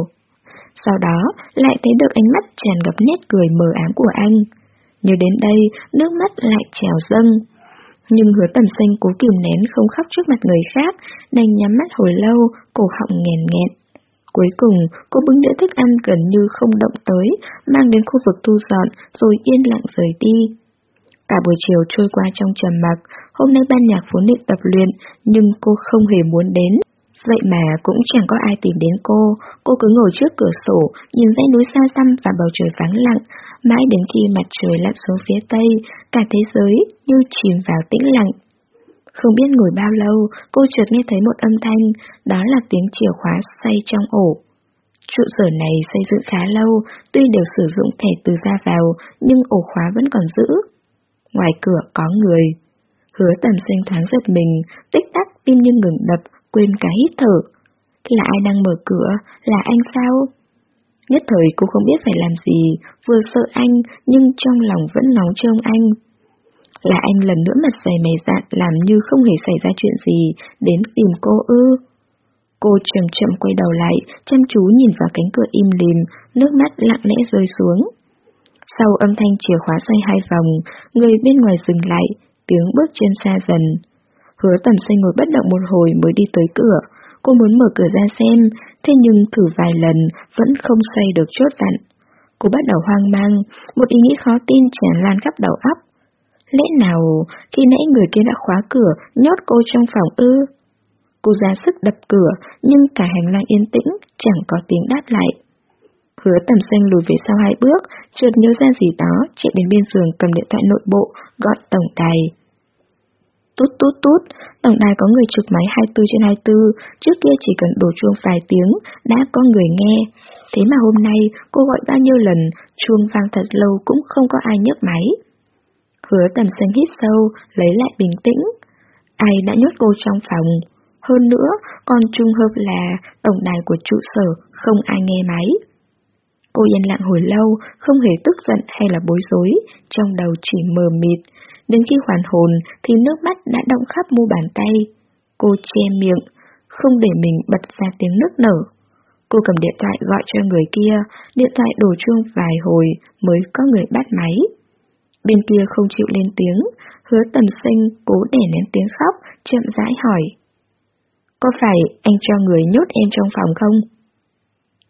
Sau đó, lại thấy được ánh mắt tràn ngập nét cười mờ ám của anh. nhớ đến đây, nước mắt lại trào dâng. Nhưng hứa tầm xanh cố kìm nén không khóc trước mặt người khác, đành nhắm mắt hồi lâu, cổ họng nghèn nghẹn. Cuối cùng, cô bưng đĩa thức ăn gần như không động tới, mang đến khu vực thu dọn, rồi yên lặng rời đi. Cả buổi chiều trôi qua trong trầm mặc, hôm nay ban nhạc vốn định tập luyện, nhưng cô không hề muốn đến. Vậy mà cũng chẳng có ai tìm đến cô, cô cứ ngồi trước cửa sổ, nhìn dãy núi xa xăm và bầu trời vắng lặng, mãi đến khi mặt trời lặn xuống phía tây, cả thế giới như chìm vào tĩnh lặng. Không biết ngồi bao lâu, cô chợt nghe thấy một âm thanh, đó là tiếng chìa khóa xoay trong ổ. Trụ sở này xây dựng khá lâu, tuy đều sử dụng thẻ từ ra vào, nhưng ổ khóa vẫn còn giữ. Ngoài cửa có người. Hứa tầm sinh thoáng giật mình, tích tắc tim như ngừng đập, quên cả hít thở. Là ai đang mở cửa? Là anh sao? Nhất thời cô không biết phải làm gì, vừa sợ anh nhưng trong lòng vẫn nóng trông anh. Là anh lần nữa mặt dày mày dạn làm như không hề xảy ra chuyện gì, đến tìm cô ư. Cô chậm chậm quay đầu lại, chăm chú nhìn vào cánh cửa im lìm, nước mắt lặng lẽ rơi xuống. Sau âm thanh chìa khóa xoay hai vòng, người bên ngoài dừng lại, tiếng bước chân xa dần. Hứa tầm xanh ngồi bất động một hồi mới đi tới cửa, cô muốn mở cửa ra xem, thế nhưng thử vài lần vẫn không xoay được chốt vặn. Cô bắt đầu hoang mang, một ý nghĩ khó tin tràn lan khắp đầu óc. Lẽ nào khi nãy người kia đã khóa cửa, nhốt cô trong phòng ư? Cô ra sức đập cửa, nhưng cả hành lang yên tĩnh, chẳng có tiếng đáp lại. Hứa tầm xanh lùi về sau hai bước, chợt nhớ ra gì đó, chạy đến bên giường cầm điện thoại nội bộ, gọi tổng đài. Tút tút tút, tổng đài có người trực máy 24 trên 24, trước kia chỉ cần đổ chuông vài tiếng, đã có người nghe. Thế mà hôm nay, cô gọi bao nhiêu lần, chuông vang thật lâu cũng không có ai nhấc máy. Hứa tầm xanh hít sâu, lấy lại bình tĩnh. Ai đã nhốt cô trong phòng? Hơn nữa, còn trùng hợp là tổng đài của trụ sở, không ai nghe máy. Cô yên lặng hồi lâu, không hề tức giận hay là bối rối, trong đầu chỉ mờ mịt. Đến khi hoàn hồn thì nước mắt đã động khắp mu bàn tay. Cô che miệng, không để mình bật ra tiếng nước nở. Cô Cô cầm điện thoại gọi cho người kia, điện thoại đổ chuông vài hồi mới có người bắt máy. Bên kia không chịu lên tiếng, hứa tầm sinh cố để nén tiếng khóc, chậm rãi hỏi. Có phải anh cho người nhốt em trong phòng không?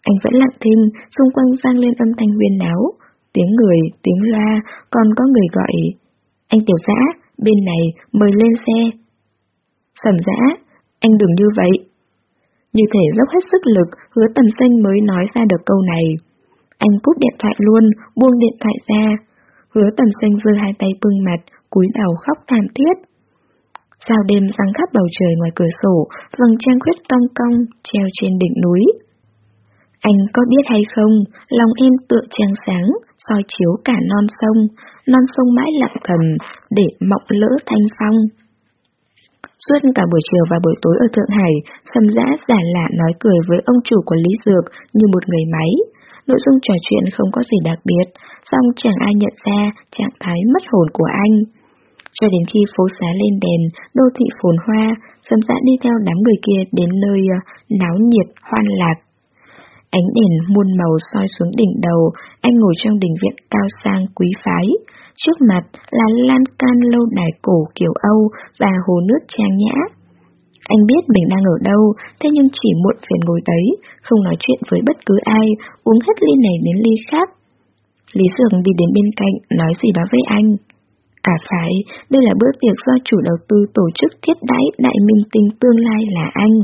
Anh vẫn lặng thinh, xung quanh vang lên âm thanh huyên náo, tiếng người, tiếng loa, còn có người gọi. Anh tiểu dã bên này, mời lên xe. Sầm dã anh đừng như vậy. Như thể dốc hết sức lực, hứa tầm xanh mới nói ra được câu này. Anh cúp điện thoại luôn, buông điện thoại ra. Hứa tầm xanh giơ hai tay bưng mặt, cúi đầu khóc thảm thiết. Sao đêm răng khắp bầu trời ngoài cửa sổ, vầng trăng khuyết cong cong, treo trên đỉnh núi. Anh có biết hay không, lòng em tựa trăng sáng, soi chiếu cả non sông, non sông mãi lặng thầm, để mộng lỡ thanh phong. Suốt cả buổi chiều và buổi tối ở Thượng Hải, Sâm Giã giả lạ nói cười với ông chủ của Lý Dược như một người máy. Nội dung trò chuyện không có gì đặc biệt, song chẳng ai nhận ra trạng thái mất hồn của anh. Cho đến khi phố xá lên đèn, đô thị phồn hoa, Sâm Giã đi theo đám người kia đến nơi à, náo nhiệt, hoan lạc. Ánh đèn muôn màu soi xuống đỉnh đầu, anh ngồi trong đình viện cao sang quý phái. Trước mặt là lan can lâu đài cổ kiểu Âu và hồ nước trang nhã. Anh biết mình đang ở đâu, thế nhưng chỉ muộn phiền ngồi đấy, không nói chuyện với bất cứ ai, uống hết ly này đến ly khác. Lý Dường đi đến bên cạnh, nói gì đó với anh. À phải, đây là bữa tiệc do chủ đầu tư tổ chức thiết đãi đại minh tinh tương lai là anh.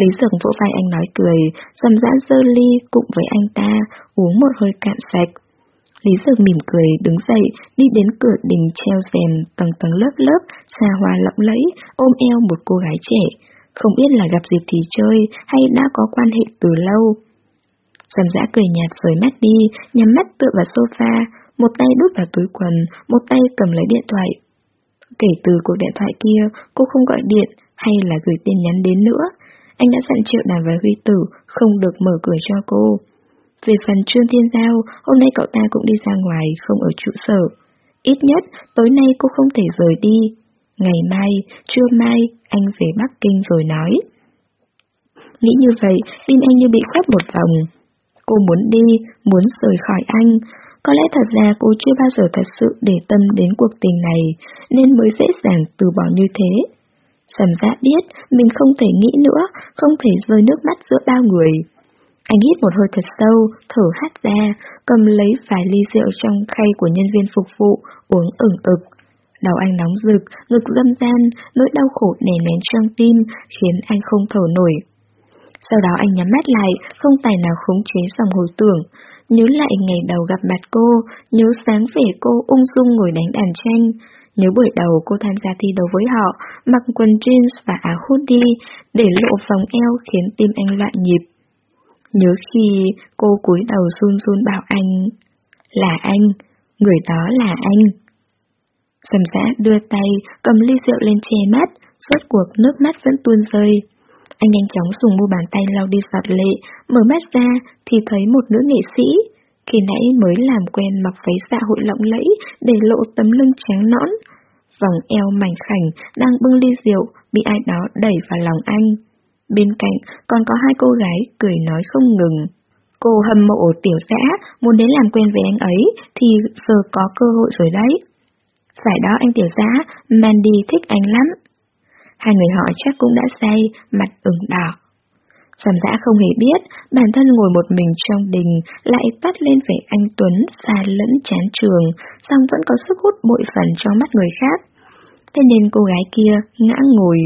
Lý Dường vỗ vai anh nói cười, dầm dã dơ ly cùng với anh ta, uống một hơi cạn sạch. Lý Dược mỉm cười, đứng dậy, đi đến cửa đình treo rèm, tầng tầng lớp lớp, xa hoa lộng lẫy, ôm eo một cô gái trẻ. Không biết là gặp dịp thì chơi, hay đã có quan hệ từ lâu. Dầm dã cười nhạt với mắt đi, nhắm mắt tựa vào sofa, một tay đút vào túi quần, một tay cầm lấy điện thoại. Kể từ cuộc điện thoại kia, cô không gọi điện hay là gửi tin nhắn đến nữa. Anh đã dặn Triệu Đàm và Huy Tử không được mở cửa cho cô. Về phần Trương Thiên Giao, hôm nay cậu ta cũng đi ra ngoài, không ở trụ sở. Ít nhất, tối nay cô không thể rời đi. Ngày mai, trưa mai, anh về Bắc Kinh rồi nói. Nghĩ như vậy, tim anh như bị khoét một vòng. Cô muốn đi, muốn rời khỏi anh. Có lẽ thật ra cô chưa bao giờ thật sự để tâm đến cuộc tình này, nên mới dễ dàng từ bỏ như thế. Sầm dạ biết mình không thể nghĩ nữa, không thể rơi nước mắt giữa bao người. Anh hít một hơi thật sâu, thở hắt ra, cầm lấy vài ly rượu trong khay của nhân viên phục vụ, uống ửng ực. Đầu anh nóng rực, ngực dâm gian, nỗi đau khổ nề nén trong tim, khiến anh không thở nổi. Sau đó anh nhắm mắt lại, không tài nào khống chế dòng hồi tưởng. Nhớ lại ngày đầu gặp mặt cô, nhớ sáng vẻ cô ung dung ngồi đánh đàn tranh nếu buổi đầu cô tham gia thi đấu với họ, mặc quần jeans và áo hoodie, để lộ vòng eo khiến tim anh loạn nhịp. Nhớ khi cô cúi đầu run run bảo anh, là anh, người đó là anh. Sầm giã đưa tay, cầm ly rượu lên che mắt, rốt cuộc nước mắt vẫn tuôn rơi. Anh nhanh chóng dùng mu bàn tay lau đi giọt lệ, mở mắt ra thì thấy một nữ nghệ sĩ. Khi nãy mới làm quen mặc váy dạ hội lộng lẫy để lộ tấm lưng trắng nõn. Vòng eo mảnh khảnh đang bưng ly rượu bị ai đó đẩy vào lòng anh. Bên cạnh còn có hai cô gái cười nói không ngừng. Cô hâm mộ tiểu dã, muốn đến làm quen với anh ấy thì giờ có cơ hội rồi đấy. Giải đó anh tiểu dã, Mandy thích anh lắm. Hai người họ chắc cũng đã say, mặt ửng đỏ. Sầm giã không hề biết, bản thân ngồi một mình trong đình lại phát lên vẻ anh Tuấn, xa lẫn chán trường, song vẫn có sức hút bội phần trong mắt người khác. Thế nên cô gái kia ngã ngồi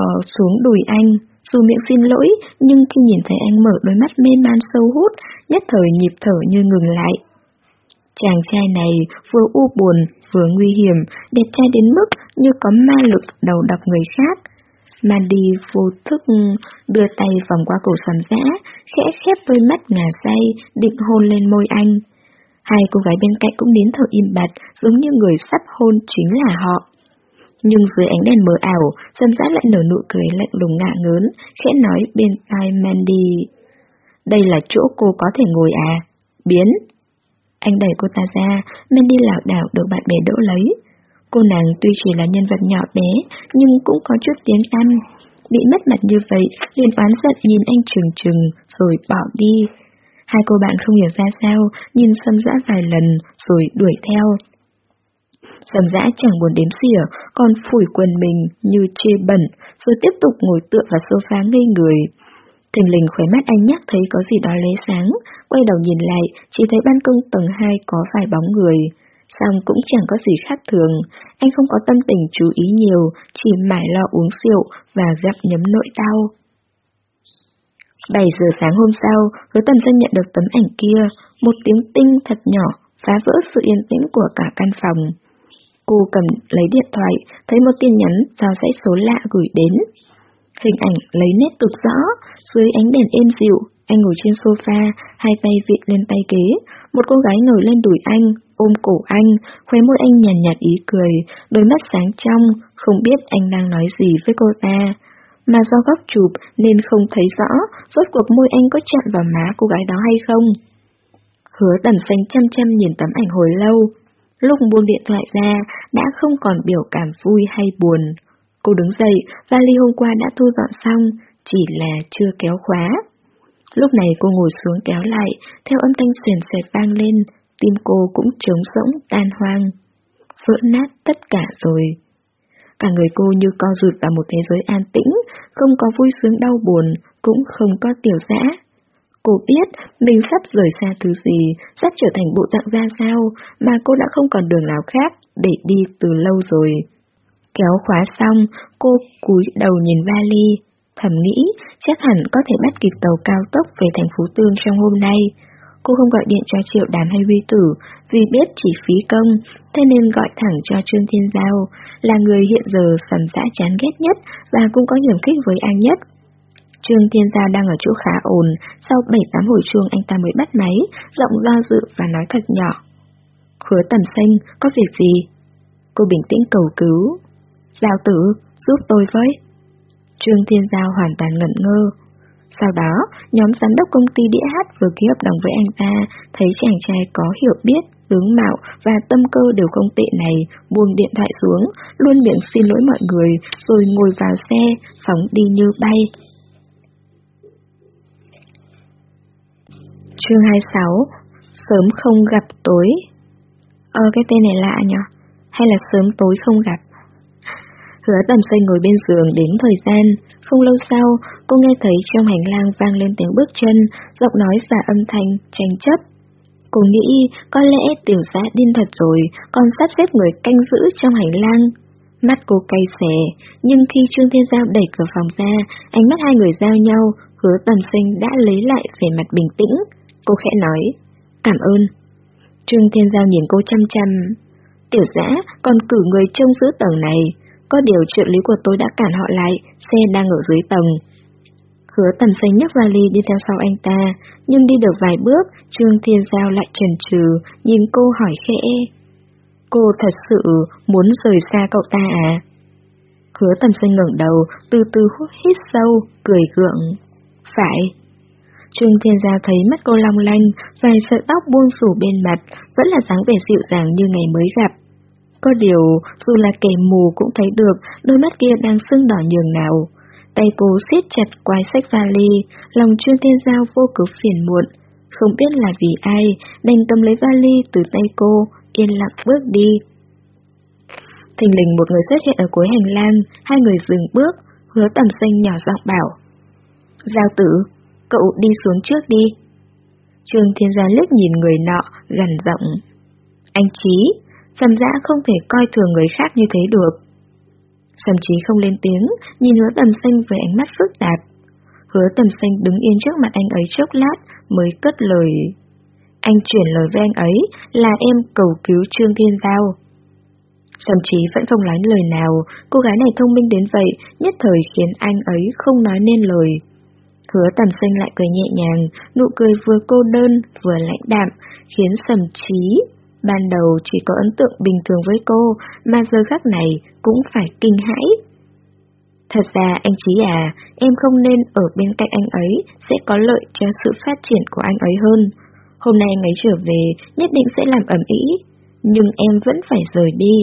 uh, xuống đùi anh, dù miệng xin lỗi, nhưng khi nhìn thấy anh mở đôi mắt mê man sâu hút, nhất thời nhịp thở như ngừng lại. Chàng trai này vừa u buồn, vừa nguy hiểm, đẹp trai đến mức như có ma lực đầu độc người khác. Mandy vô thức đưa tay vòng qua cổ sầm dã, khẽ khép đôi mắt ngả say, định hôn lên môi anh. Hai cô gái bên cạnh cũng đến thở im bặt, giống như người sắp hôn chính là họ. Nhưng dưới ánh đèn mờ ảo, sầm Giã lại nở nụ cười lạnh lùng ngạ ngớn, khẽ nói bên tai Mandy. Đây là chỗ cô có thể ngồi à? Biến! Anh đẩy cô ta ra, Mandy lảo đảo được bạn bè đỗ lấy. Cô nàng tuy chỉ là nhân vật nhỏ bé, nhưng cũng có chút tiếng tăm. bị mất mặt như vậy, liền oán giận nhìn anh trừng trừng, rồi bỏ đi. Hai cô bạn không hiểu ra sao, nhìn sâm dã vài lần, rồi đuổi theo. Sầm dã chẳng buồn đếm xỉa, còn phủi quần mình như chê bẩn, rồi tiếp tục ngồi tựa vào sofa ngây người. Thình lình khóe mắt anh nhắc thấy có gì đó lé sáng, quay đầu nhìn lại, chỉ thấy ban công tầng 2 có vài bóng người. Xong cũng chẳng có gì khác thường, anh không có tâm tình chú ý nhiều, chỉ mải lo uống rượu và gặm nhấm nỗi đau. 7 giờ sáng hôm sau, hứa tầm dân nhận được tấm ảnh kia, một tiếng tinh thật nhỏ, phá vỡ sự yên tĩnh của cả căn phòng. Cô cầm lấy điện thoại, thấy một tin nhắn do dãy số lạ gửi đến. Hình ảnh lấy nét cực rõ, dưới ánh đèn êm dịu, anh ngồi trên sofa, hai tay vịn lên tay ghế, một cô gái ngồi lên đùi anh, ôm cổ anh, khóe môi anh nhàn nhạt, nhạt ý cười, đôi mắt sáng trong, không biết anh đang nói gì với cô ta. Mà do góc chụp nên không thấy rõ, rốt cuộc môi anh có chạm vào má cô gái đó hay không. Hứa tầm xanh chăm chăm nhìn tấm ảnh hồi lâu, lúc buông điện thoại ra, đã không còn biểu cảm vui hay buồn. Cô đứng dậy, vali hôm qua đã thu dọn xong, chỉ là chưa kéo khóa. Lúc này cô ngồi xuống kéo lại, theo âm thanh xuyền xẹt vang lên, tim cô cũng trống rỗng, tan hoang. Vỡ nát tất cả rồi. Cả người cô như co rụt vào một thế giới an tĩnh, không có vui sướng đau buồn, cũng không có tiểu dã. Cô biết mình sắp rời xa thứ gì, sắp trở thành bộ dạng ra sao, mà cô đã không còn đường nào khác để đi từ lâu rồi. Kéo khóa xong, cô cúi đầu nhìn vali, thầm nghĩ chắc hẳn có thể bắt kịp tàu cao tốc về thành phố Tương trong hôm nay. Cô không gọi điện cho Triệu Đàm hay Huy Tử vì biết chỉ phí công, thế nên gọi thẳng cho Trương Thiên Giao, là người hiện giờ sầm dã chán ghét nhất và cũng có hiểm khích với anh nhất. Trương Thiên Giao đang ở chỗ khá ồn, sau 7-8 hồi chuông anh ta mới bắt máy, giọng do dự và nói thật nhỏ. Khứa tầm xanh, có việc gì? Cô bình tĩnh cầu cứu. Giao tử, giúp tôi với. Trương Thiên Giao hoàn toàn ngẩn ngơ. Sau đó, nhóm giám đốc công ty đĩa hát vừa ký hợp đồng với anh ta, thấy chàng trai có hiểu biết, tướng mạo và tâm cơ đều không tệ này, buông điện thoại xuống, luôn miệng xin lỗi mọi người, rồi ngồi vào xe, phóng đi như bay. Chương 26 Sớm không gặp tối Ờ cái tên này lạ nhỉ? Hay là sớm tối không gặp? Hứa tầm xây ngồi bên giường đến thời gian, không lâu sau, cô nghe thấy trong hành lang vang lên tiếng bước chân, giọng nói và âm thanh tranh chấp. Cô nghĩ có lẽ tiểu giã điên thật rồi, còn sắp xếp người canh giữ trong hành lang. Mắt cô cay xè, nhưng khi Trương Thiên Giao đẩy cửa phòng ra, ánh mắt hai người giao nhau, hứa tầm sinh đã lấy lại vẻ mặt bình tĩnh. Cô khẽ nói, cảm ơn. Trương Thiên Giao nhìn cô chăm chăm. Tiểu giã còn cử người trông giữ tầng này, có điều trợ lý của tôi đã cản họ lại, xe đang ở dưới tầng. Hứa tầm xanh nhấc vali đi theo sau anh ta, nhưng đi được vài bước, Trương Thiên Giao lại chần chừ, nhìn cô hỏi khẽ. Cô thật sự muốn rời xa cậu ta à? Hứa tầm xanh ngẩng đầu, từ từ hút hít sâu, cười gượng. Phải. Trương Thiên Giao thấy mắt cô long lanh, vài sợi tóc buông rủ bên mặt, vẫn là dáng vẻ dịu dàng như ngày mới gặp. Có điều, dù là kẻ mù cũng thấy được đôi mắt kia đang sưng đỏ nhường nào. Tay cô siết chặt quai sách vali, lòng chuyên thiên giao vô cực phiền muộn. Không biết là vì ai, đành cầm lấy vali từ tay cô, yên lặng bước đi. Thình lình một người xuất hiện ở cuối hành lang, hai người dừng bước, hứa tầm xanh nhỏ giọng bảo. Giao tử, cậu đi xuống trước đi. Trương Thiên Gia liếc nhìn người nọ, gần giọng. Anh Chí, Sầm dã không thể coi thường người khác như thế được. Sầm trí không lên tiếng, nhìn hứa tầm xanh với ánh mắt phức tạp. Hứa tầm xanh đứng yên trước mặt anh ấy chốc lát mới cất lời. Anh chuyển lời với anh ấy là em cầu cứu Trương Thiên Giao. Sầm trí vẫn không nói lời nào, cô gái này thông minh đến vậy, nhất thời khiến anh ấy không nói nên lời. Hứa tầm xanh lại cười nhẹ nhàng, nụ cười vừa cô đơn vừa lãnh đạm, khiến sầm trí Ban đầu chỉ có ấn tượng bình thường với cô, mà giờ khắc này cũng phải kinh hãi. Thật ra anh Chí à, em không nên ở bên cạnh anh ấy, sẽ có lợi cho sự phát triển của anh ấy hơn. Hôm nay anh ấy trở về, nhất định sẽ làm ẩm ý, nhưng em vẫn phải rời đi.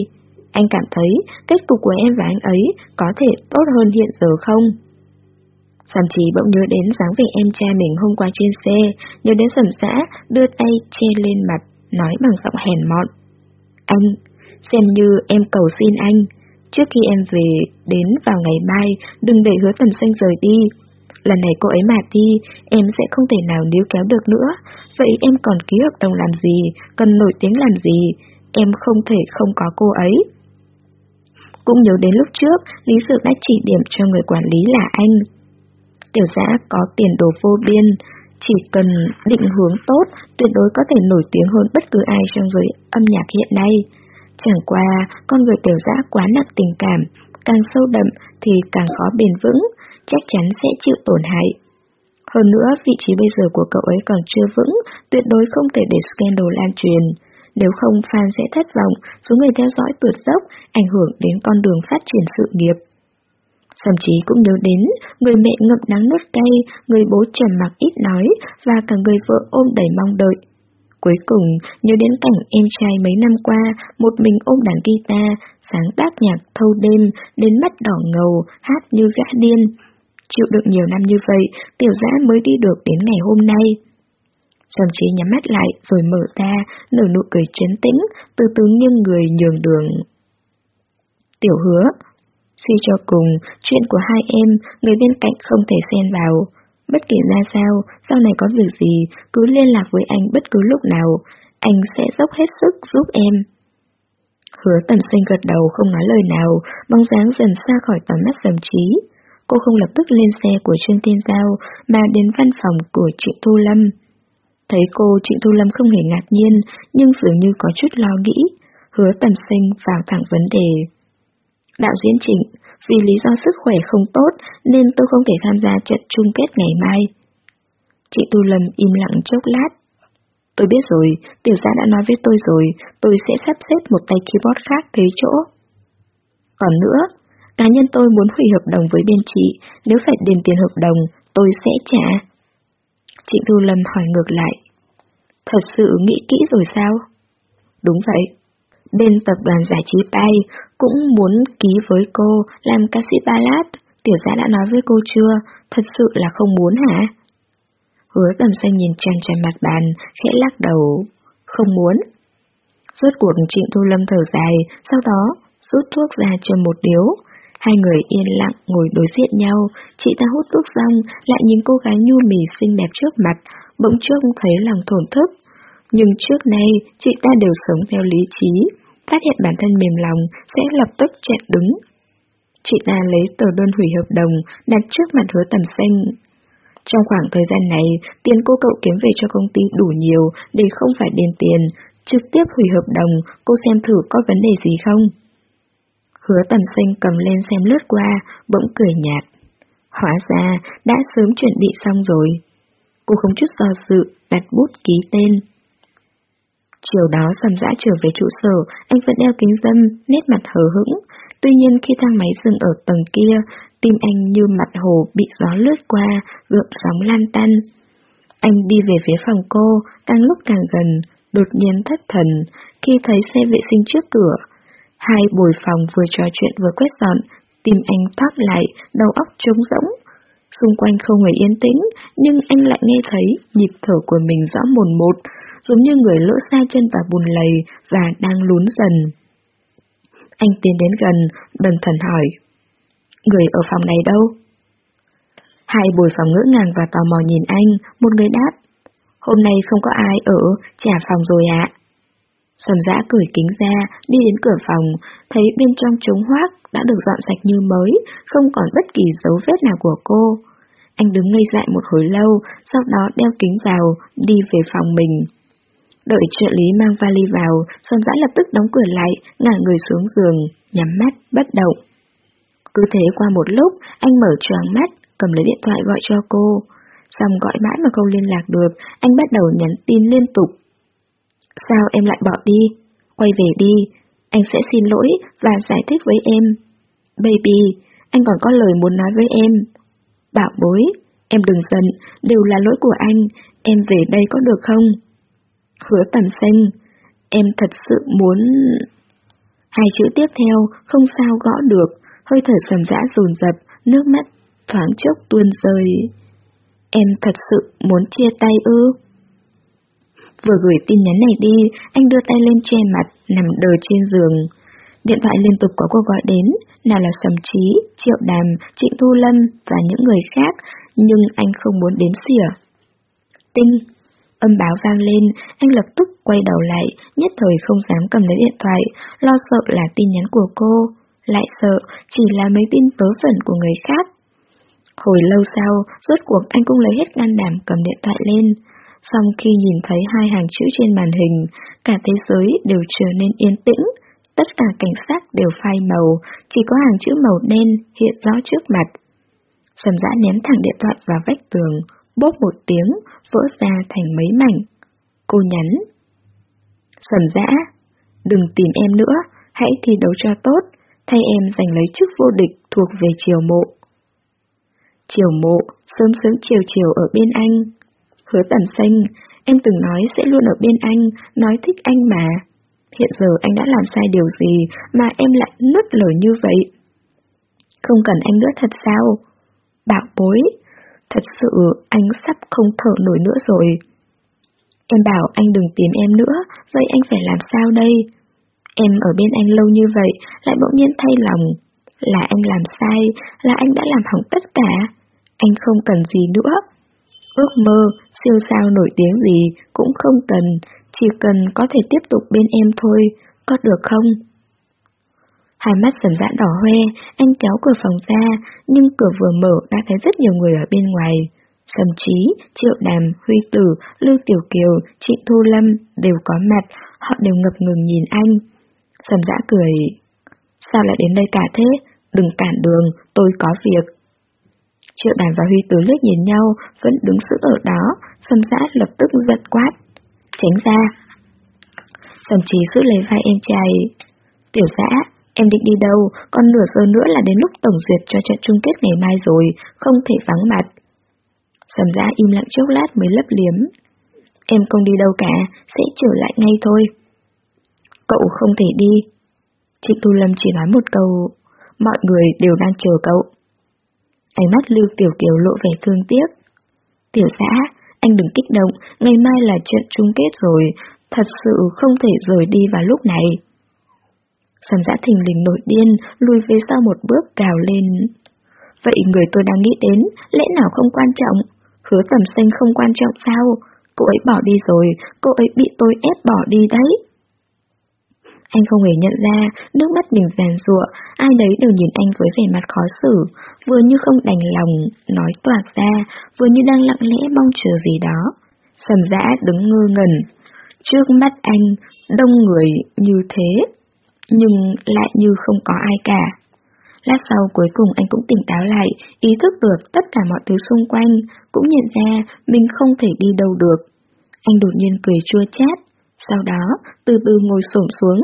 Anh cảm thấy kết cục của em và anh ấy có thể tốt hơn hiện giờ không? Sầm trí bỗng nhớ đến dáng vẻ em trai mình hôm qua trên xe, nhớ đến sầm xã, đưa tay che lên mặt, nói bằng giọng hèn mọn. Anh, xem như em cầu xin anh, trước khi em về đến vào ngày mai, đừng để hứa tầm xanh rời đi. Lần này cô ấy mà đi, em sẽ không thể nào níu kéo được nữa, vậy em còn ký hợp đồng làm gì, cần nổi tiếng làm gì, em không thể không có cô ấy. Cũng nhớ đến lúc trước, Lý Sự đã chỉ điểm cho người quản lý là anh. Tiểu giã có tiền đồ vô biên, chỉ cần định hướng tốt, tuyệt đối có thể nổi tiếng hơn bất cứ ai trong giới âm nhạc hiện nay. Chẳng qua, con người tiểu dã quá nặng tình cảm, càng sâu đậm thì càng khó bền vững, chắc chắn sẽ chịu tổn hại. Hơn nữa, vị trí bây giờ của cậu ấy còn chưa vững, tuyệt đối không thể để scandal lan truyền. Nếu không fan sẽ thất vọng, số người theo dõi tuột dốc, ảnh hưởng đến con đường phát triển sự nghiệp. Thậm chí cũng nhớ đến người mẹ ngậm đắng nuốt cay, người bố trầm mặc ít nói và cả người vợ ôm đầy mong đợi. Cuối cùng, nhớ đến cảnh em trai mấy năm qua, một mình ôm đàn guitar, sáng tác nhạc thâu đêm, đến mắt đỏ ngầu, hát như gã điên. Chịu được nhiều năm như vậy, tiểu giã mới đi được đến ngày hôm nay. Sầm trí nhắm mắt lại rồi mở ra, nở nụ cười chấn tĩnh, từ từ nghiêng người nhường đường. Tiểu hứa Suy cho cùng, chuyện của hai em, người bên cạnh không thể xen vào. Bất kể ra sao, sau này có việc gì, cứ liên lạc với anh bất cứ lúc nào, anh sẽ dốc hết sức giúp em. Hứa tầm sinh gật đầu không nói lời nào, bóng dáng dần xa khỏi tầm mắt sầm trí. Cô không lập tức lên xe của Trương Tiên Giao, mà đến văn phòng của Trịnh Thu Lâm. Thấy cô Trịnh Thu Lâm không hề ngạc nhiên, nhưng dường như có chút lo nghĩ. Hứa tầm sinh vào thẳng vấn đề. Đạo diễn Trịnh, vì lý do sức khỏe không tốt nên tôi không thể tham gia trận chung kết ngày mai. Chị Tu Lâm im lặng chốc lát. Tôi biết rồi, tiểu gia đã nói với tôi rồi, tôi sẽ sắp xếp một tay keyboard khác thế chỗ. Còn nữa, cá nhân tôi muốn hủy hợp đồng với bên chị, nếu phải đền tiền hợp đồng, tôi sẽ trả. Chị Tu Lâm hỏi ngược lại. Thật sự nghĩ kỹ rồi sao? Đúng vậy. Bên tập đoàn giải trí Bay cũng muốn ký với cô làm ca sĩ ballad. Tiểu gia đã nói với cô chưa? Thật sự là không muốn hả? Hứa tầm xanh nhìn chằm chằm mặt bàn, khẽ lắc đầu. Không muốn. Rốt cuộc trịnh thu lâm thở dài, sau đó rút thuốc ra cho một điếu. Hai người yên lặng ngồi đối diện nhau, chị ta hút thuốc xong, lại nhìn cô gái nhu mì xinh đẹp trước mặt, bỗng trước thấy lòng thổn thức. Nhưng trước nay, chị ta đều sống theo lý trí, phát hiện bản thân mềm lòng sẽ lập tức chẹn đứng. Chị ta lấy tờ đơn hủy hợp đồng đặt trước mặt hứa tầm xanh. Trong khoảng thời gian này, tiền cô cậu kiếm về cho công ty đủ nhiều để không phải đền tiền, trực tiếp hủy hợp đồng, cô xem thử có vấn đề gì không. Hứa tầm xanh cầm lên xem lướt qua, bỗng cười nhạt. Hóa ra, đã sớm chuẩn bị xong rồi. Cô không chút do dự, đặt bút ký tên. Chiều đó sầm dã trở về trụ sở, anh vẫn đeo kính dâm, nét mặt hờ hững. Tuy nhiên khi thang máy dừng ở tầng kia, tim anh như mặt hồ bị gió lướt qua, gợn sóng lan tan. Anh đi về phía phòng cô, càng lúc càng gần, đột nhiên thất thần, khi thấy xe vệ sinh trước cửa. Hai bồi phòng vừa trò chuyện vừa quét dọn, tim anh thoát lại, đầu óc trống rỗng. Xung quanh không hề yên tĩnh, nhưng anh lại nghe thấy nhịp thở của mình rõ mồn một, giống như người lỡ xa chân vào bùn lầy và đang lún dần. Anh tiến đến gần, bần thần hỏi. Người ở phòng này đâu? Hai bồi phòng ngỡ ngàng và tò mò nhìn anh, một người đáp. Hôm nay không có ai ở, trả phòng rồi ạ. Sầm giã cởi kính ra, đi đến cửa phòng, thấy bên trong trống hoác đã được dọn sạch như mới, không còn bất kỳ dấu vết nào của cô. Anh đứng ngây dại một hồi lâu, sau đó đeo kính vào, đi về phòng mình. Đợi trợ lý mang vali vào, Xuân Dã lập tức đóng cửa lại, ngả người xuống giường, nhắm mắt, bất động. Cứ thế qua một lúc, anh mở choàng mắt, cầm lấy điện thoại gọi cho cô. Xong gọi mãi mà không liên lạc được, anh bắt đầu nhắn tin liên tục. Sao em lại bỏ đi? Quay về đi, anh sẽ xin lỗi và giải thích với em. Baby, anh còn có lời muốn nói với em. Bảo bối, em đừng giận, đều là lỗi của anh, em về đây có được không? Hứa tầm xanh, em thật sự muốn... Hai chữ tiếp theo không sao gõ được, hơi thở sầm dã dồn dập, nước mắt thoáng chốc tuôn rơi. Em thật sự muốn chia tay ư? Vừa gửi tin nhắn này đi, anh đưa tay lên che mặt, nằm đờ trên giường. Điện thoại liên tục có cuộc gọi đến, nào là Sầm Trí, Triệu Đàm, Trịnh Thu Lâm và những người khác, nhưng anh không muốn đếm xỉa. Tinh! Âm báo vang lên, anh lập tức quay đầu lại, nhất thời không dám cầm lấy điện thoại, lo sợ là tin nhắn của cô. Lại sợ, chỉ là mấy tin vớ vẩn của người khác. Hồi lâu sau, rốt cuộc anh cũng lấy hết gan đảm cầm điện thoại lên. Xong khi nhìn thấy hai hàng chữ trên màn hình, cả thế giới đều trở nên yên tĩnh, tất cả cảnh sát đều phai màu, chỉ có hàng chữ màu đen hiện rõ trước mặt. Sầm dã ném thẳng điện thoại vào vách tường, bốp một tiếng, vỡ ra thành mấy mảnh. Cô nhắn. Sầm dã, đừng tìm em nữa, hãy thi đấu cho tốt, thay em giành lấy chức vô địch thuộc về triều mộ. Triều mộ, sớm sớm chiều chiều ở bên anh. Hứa tầm xanh, em từng nói sẽ luôn ở bên anh, nói thích anh mà. Hiện giờ anh đã làm sai điều gì mà em lại nuốt lời như vậy? Không cần anh nữa thật sao? Bảo bối, thật sự anh sắp không thở nổi nữa rồi. Em bảo anh đừng tìm em nữa, vậy anh phải làm sao đây? Em ở bên anh lâu như vậy, lại bỗng nhiên thay lòng. Là anh làm sai, là anh đã làm hỏng tất cả. Anh không cần gì nữa. Ước mơ, siêu sao nổi tiếng gì cũng không cần, chỉ cần có thể tiếp tục bên em thôi, có được không? Hai mắt sầm dã đỏ hoe, anh kéo cửa phòng ra, nhưng cửa vừa mở đã thấy rất nhiều người ở bên ngoài. Sầm trí, triệu đàm, huy tử, lưu tiểu kiều, chị Thu Lâm đều có mặt, họ đều ngập ngừng nhìn anh. Sầm dã cười. Sao lại đến đây cả thế? Đừng cản đường, tôi có việc. Triệu đàm và Huy Tử liếc nhìn nhau, vẫn đứng sững ở đó, sầm dã lập tức giật quát. Tránh ra. Sầm trí rút lấy vai em trai. Tiểu dã, em định đi đâu, còn nửa giờ nữa là đến lúc tổng duyệt cho trận chung kết ngày mai rồi, không thể vắng mặt. Sầm giã im lặng chốc lát mới lấp liếm. Em không đi đâu cả, sẽ trở lại ngay thôi. Cậu không thể đi. Chị Tu Lâm chỉ nói một câu, mọi người đều đang chờ cậu. Ánh mắt Lưu Tiểu Kiều lộ vẻ thương tiếc. Tiểu xã, anh đừng kích động, ngày mai là trận chung kết rồi, thật sự không thể rời đi vào lúc này. Sầm giã thình lình nổi điên, lùi về sau một bước cào lên. Vậy người tôi đang nghĩ đến, lẽ nào không quan trọng? Hứa tầm xanh không quan trọng sao? Cô ấy bỏ đi rồi, cô ấy bị tôi ép bỏ đi đấy. Anh không hề nhận ra, nước mắt mình giàn rụa, ai đấy đều nhìn anh với vẻ mặt khó xử, vừa như không đành lòng, nói toạc ra, vừa như đang lặng lẽ mong chờ gì đó. Sầm giã đứng ngơ ngẩn. Trước mắt anh, đông người như thế, nhưng lại như không có ai cả. Lát sau cuối cùng anh cũng tỉnh táo lại, ý thức được tất cả mọi thứ xung quanh, cũng nhận ra mình không thể đi đâu được. Anh đột nhiên cười chua chát, sau đó từ từ ngồi xổm xuống,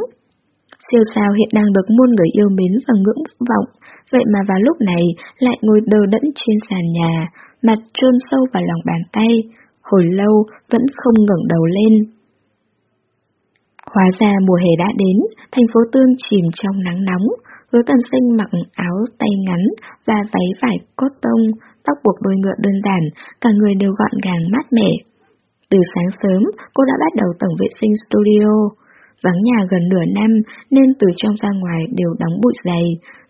Siêu sao hiện đang được muôn người yêu mến và ngưỡng vọng, vậy mà vào lúc này lại ngồi đờ đẫn trên sàn nhà, mặt trôn sâu vào lòng bàn tay, hồi lâu vẫn không ngẩng đầu lên. Hóa ra mùa hè đã đến, thành phố Tương chìm trong nắng nóng, hứa tầm sinh mặc áo tay ngắn và váy vải cốt tông, tóc buộc đôi ngựa đơn giản, cả người đều gọn gàng mát mẻ. Từ sáng sớm, cô đã bắt đầu tổng vệ sinh studio. Vắng nhà gần nửa năm nên từ trong ra ngoài đều đóng bụi dày,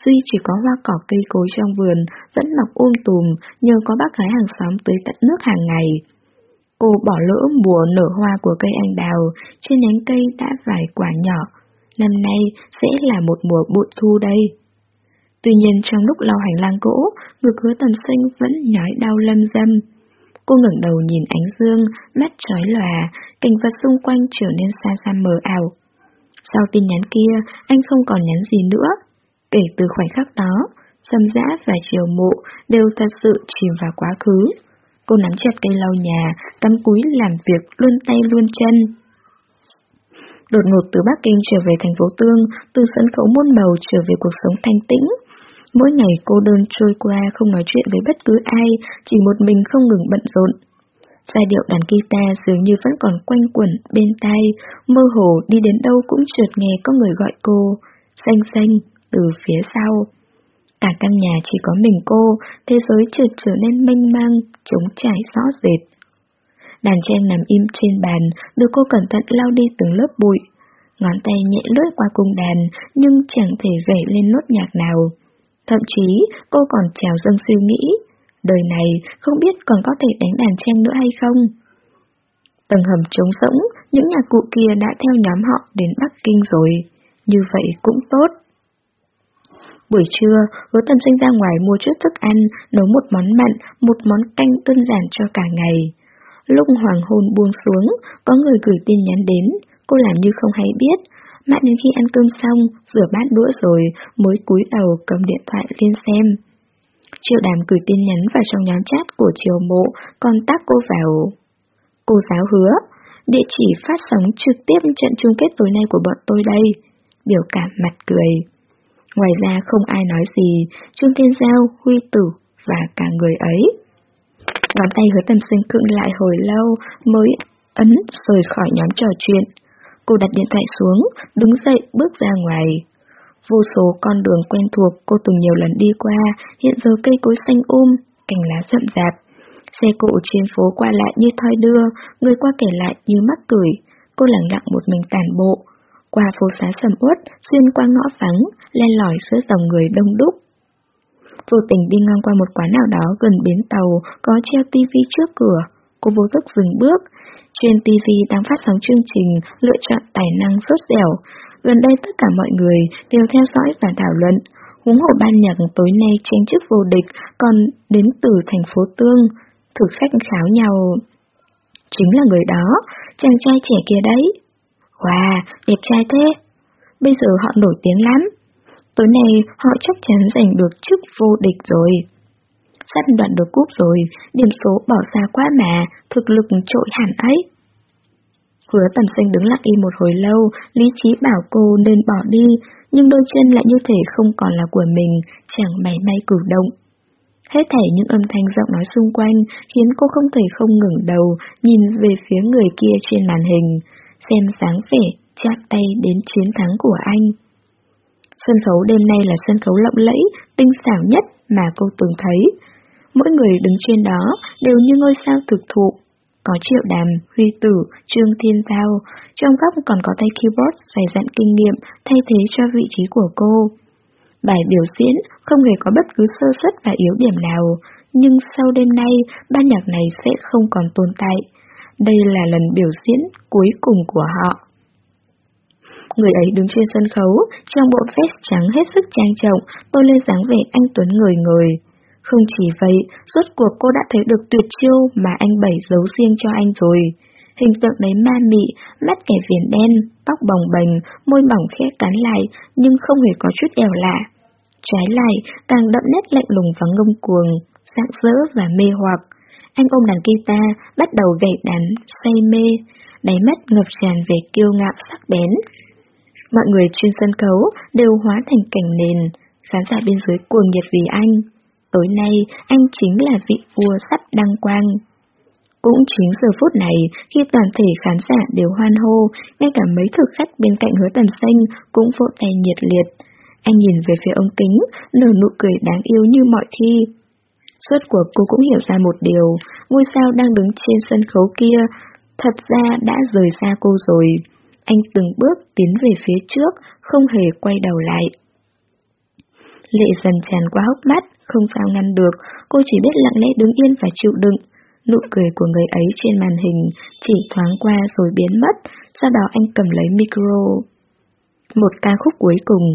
duy chỉ có hoa cỏ cây cối trong vườn vẫn mọc um tùm nhờ có bác gái hàng xóm tưới tận nước hàng ngày. Cô bỏ lỡ mùa nở hoa của cây anh đào, trên nhánh cây đã vài quả nhỏ. Năm nay sẽ là một mùa bội thu đây. Tuy nhiên trong lúc lau hành lang gỗ, ngực hứa tầm sinh vẫn nhói đau lâm dâm. Cô ngẩng đầu nhìn ánh dương, mắt trói lòa, cảnh vật xung quanh trở nên xa xa mờ ảo. Sau tin nhắn kia, anh không còn nhắn gì nữa. Kể từ khoảnh khắc đó, Sâm Giã và Triều Mộ đều thật sự chìm vào quá khứ. Cô nắm chặt cây lau nhà, cắm cúi làm việc luôn tay luôn chân. Đột ngột từ Bắc Kinh trở về thành phố Tương, từ sân khấu muôn màu trở về cuộc sống thanh tĩnh, Mỗi ngày cô đơn trôi qua không nói chuyện với bất cứ ai, chỉ một mình không ngừng bận rộn. Giai điệu đàn guitar dường như vẫn còn quanh quẩn bên tai, mơ hồ đi đến đâu cũng trượt nghe có người gọi cô, xanh xanh, từ phía sau. Cả căn nhà chỉ có mình cô, thế giới chợt trở nên mênh mang, trống trải rõ rệt. Đàn tranh nằm im trên bàn, được cô cẩn thận lau đi từng lớp bụi. Ngón tay nhẹ lướt qua cung đàn, nhưng chẳng thể gảy lên nốt nhạc nào. Thậm chí, cô còn trào dâng suy nghĩ, đời này không biết còn có thể đánh đàn tranh nữa hay không. Tầng hầm trống rỗng, những nhà cụ kia đã theo nhóm họ đến Bắc Kinh rồi. Như vậy cũng tốt. Buổi trưa, hứa tầm sinh ra ngoài mua chút thức ăn, nấu một món mặn, một món canh đơn giản cho cả ngày. Lúc hoàng hôn buông xuống, có người gửi tin nhắn đến, cô làm như không hay biết. Mãi đến khi ăn cơm xong, rửa bát đũa rồi, mới cúi đầu cầm điện thoại lên xem. Triệu đàm gửi tin nhắn vào trong nhóm chat của triều mộ, còn tác cô vào. Cô giáo hứa, địa chỉ phát sóng trực tiếp trận chung kết tối nay của bọn tôi đây. Biểu cảm mặt cười. Ngoài ra không ai nói gì, Trương Thiên Giao, Huy Tử và cả người ấy. Ngón tay hứa tầm sinh cựng lại hồi lâu mới ấn rời khỏi nhóm trò chuyện. Cô đặt điện thoại xuống, đứng dậy bước ra ngoài. Vô số con đường quen thuộc cô từng nhiều lần đi qua, hiện giờ cây cối xanh um, cành lá rậm rạp. Xe cộ trên phố qua lại như thoi đưa, người qua kể lại như mắc cười. Cô lặng lặng một mình tàn bộ. Qua phố xá sầm uất, xuyên qua ngõ vắng, len lỏi giữa dòng người đông đúc. Vô tình đi ngang qua một quán nào đó gần bến tàu, có treo tivi trước cửa. Cô vô thức dừng bước. Trên TV đang phát sóng chương trình lựa chọn tài năng rốt dẻo. Gần đây tất cả mọi người đều theo dõi và thảo luận. Huống hồ ban nhạc tối nay tranh chức vô địch còn đến từ thành phố Tương. Thử khách kháo nhau. Chính là người đó, chàng trai trẻ kia đấy. Wow, đẹp trai thế. Bây giờ họ nổi tiếng lắm. Tối nay họ chắc chắn giành được chức vô địch rồi. Sắp đoạn được cúp rồi, điểm số bỏ xa quá mà, thực lực trội hẳn ấy. Hứa tầm xanh đứng lặng im một hồi lâu, lý trí bảo cô nên bỏ đi, nhưng đôi chân lại như thể không còn là của mình, chẳng mảy may cử động. Hết thảy những âm thanh giọng nói xung quanh khiến cô không thể không ngừng đầu, nhìn về phía người kia trên màn hình, xem dáng vẻ, chạm tay đến chiến thắng của anh. Sân khấu đêm nay là sân khấu lộng lẫy, tinh xảo nhất mà cô từng thấy. Mỗi người đứng trên đó đều như ngôi sao thực thụ. Có triệu đàm, huy tử, trương thiên giao, trong góc còn có tay keyboard dày dặn kinh nghiệm thay thế cho vị trí của cô. Bài biểu diễn không hề có bất cứ sơ suất và yếu điểm nào, nhưng sau đêm nay, ban nhạc này sẽ không còn tồn tại. Đây là lần biểu diễn cuối cùng của họ. Người ấy đứng trên sân khấu, trong bộ vest trắng hết sức trang trọng, tôi lên dáng vẻ anh Tuấn người người. Không chỉ vậy, suốt cuộc cô đã thấy được tuyệt chiêu mà anh bảy giấu riêng cho anh rồi. Hình tượng đấy ma mị, mắt kẻ viền đen, tóc bồng bềnh, môi mỏng khẽ cắn lại, nhưng không hề có chút ẻo lạ. Trái lại, càng đậm nét lạnh lùng và ngông cuồng, sáng rỡ và mê hoặc. Anh ôm đàn guitar, bắt đầu gảy đàn, say mê, đáy mắt ngập tràn về kiêu ngạo sắc bén. Mọi người trên sân khấu đều hóa thành cảnh nền, khán giả bên dưới cuồng nhiệt vì anh. Tối nay, anh chính là vị vua sắp đăng quang. Cũng chính giờ phút này, khi toàn thể khán giả đều hoan hô, ngay cả mấy thực khách bên cạnh hứa tầm xanh cũng vỗ tay nhiệt liệt. Anh nhìn về phía ông kính, nở nụ cười đáng yêu như mọi khi. Suốt cuộc cô cũng hiểu ra một điều, ngôi sao đang đứng trên sân khấu kia, thật ra đã rời xa cô rồi. Anh từng bước tiến về phía trước, không hề quay đầu lại. Lệ dần tràn qua hốc mắt, không sao ngăn được, cô chỉ biết lặng lẽ đứng yên và chịu đựng. Nụ cười của người ấy trên màn hình chỉ thoáng qua rồi biến mất, sau đó anh cầm lấy micro. Một ca khúc cuối cùng.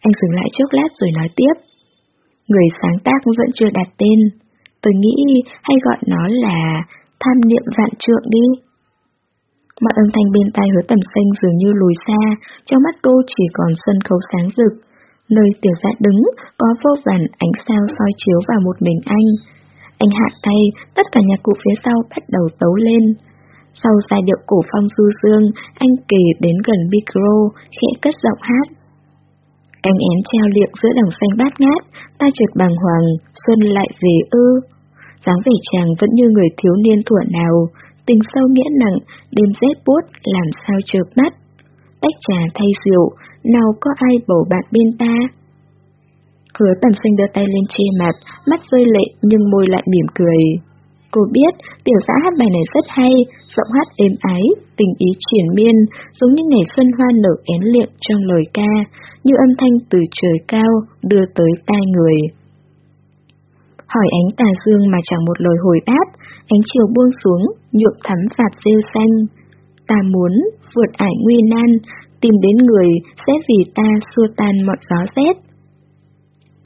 Anh dừng lại chốc lát rồi nói tiếp. Người sáng tác vẫn chưa đặt tên. Tôi nghĩ hay gọi nó là tham niệm vạn trượng đi. Mọi âm thanh bên tai hứa tầm xanh dường như lùi xa, trong mắt cô chỉ còn sân khấu sáng rực. Nơi tiểu dạ đứng, có vô vàn ánh sao soi chiếu vào một mình anh. Anh hạ tay, tất cả nhạc cụ phía sau bắt đầu tấu lên. Sau giai điệu cổ phong du dương, anh kề đến gần micro, khẽ cất giọng hát anh én treo liệng giữa đồng xanh bát ngát, ta trượt bàng hoàng, xuân lại về ư. dáng vẻ chàng vẫn như người thiếu niên thuở nào, tình sâu nghĩa nặng, đêm rét buốt làm sao chợp mắt. Tách trà thay rượu, nào có ai bầu bạn bên ta? Hứa tầm xanh đưa tay lên che mặt, mắt rơi lệ nhưng môi lại mỉm cười. Cô biết tiểu xã hát bài này rất hay, giọng hát êm ái, tình ý triển miên, giống như ngày xuân hoa nở én liệng trong lời ca, như âm thanh từ trời cao đưa tới tai người. Hỏi ánh tà dương mà chẳng một lời hồi đáp, ánh chiều buông xuống, nhuộm thắm vạt rêu xanh. Ta muốn vượt ải nguy nan, tìm đến người sẽ vì ta xua tan mọi gió rét.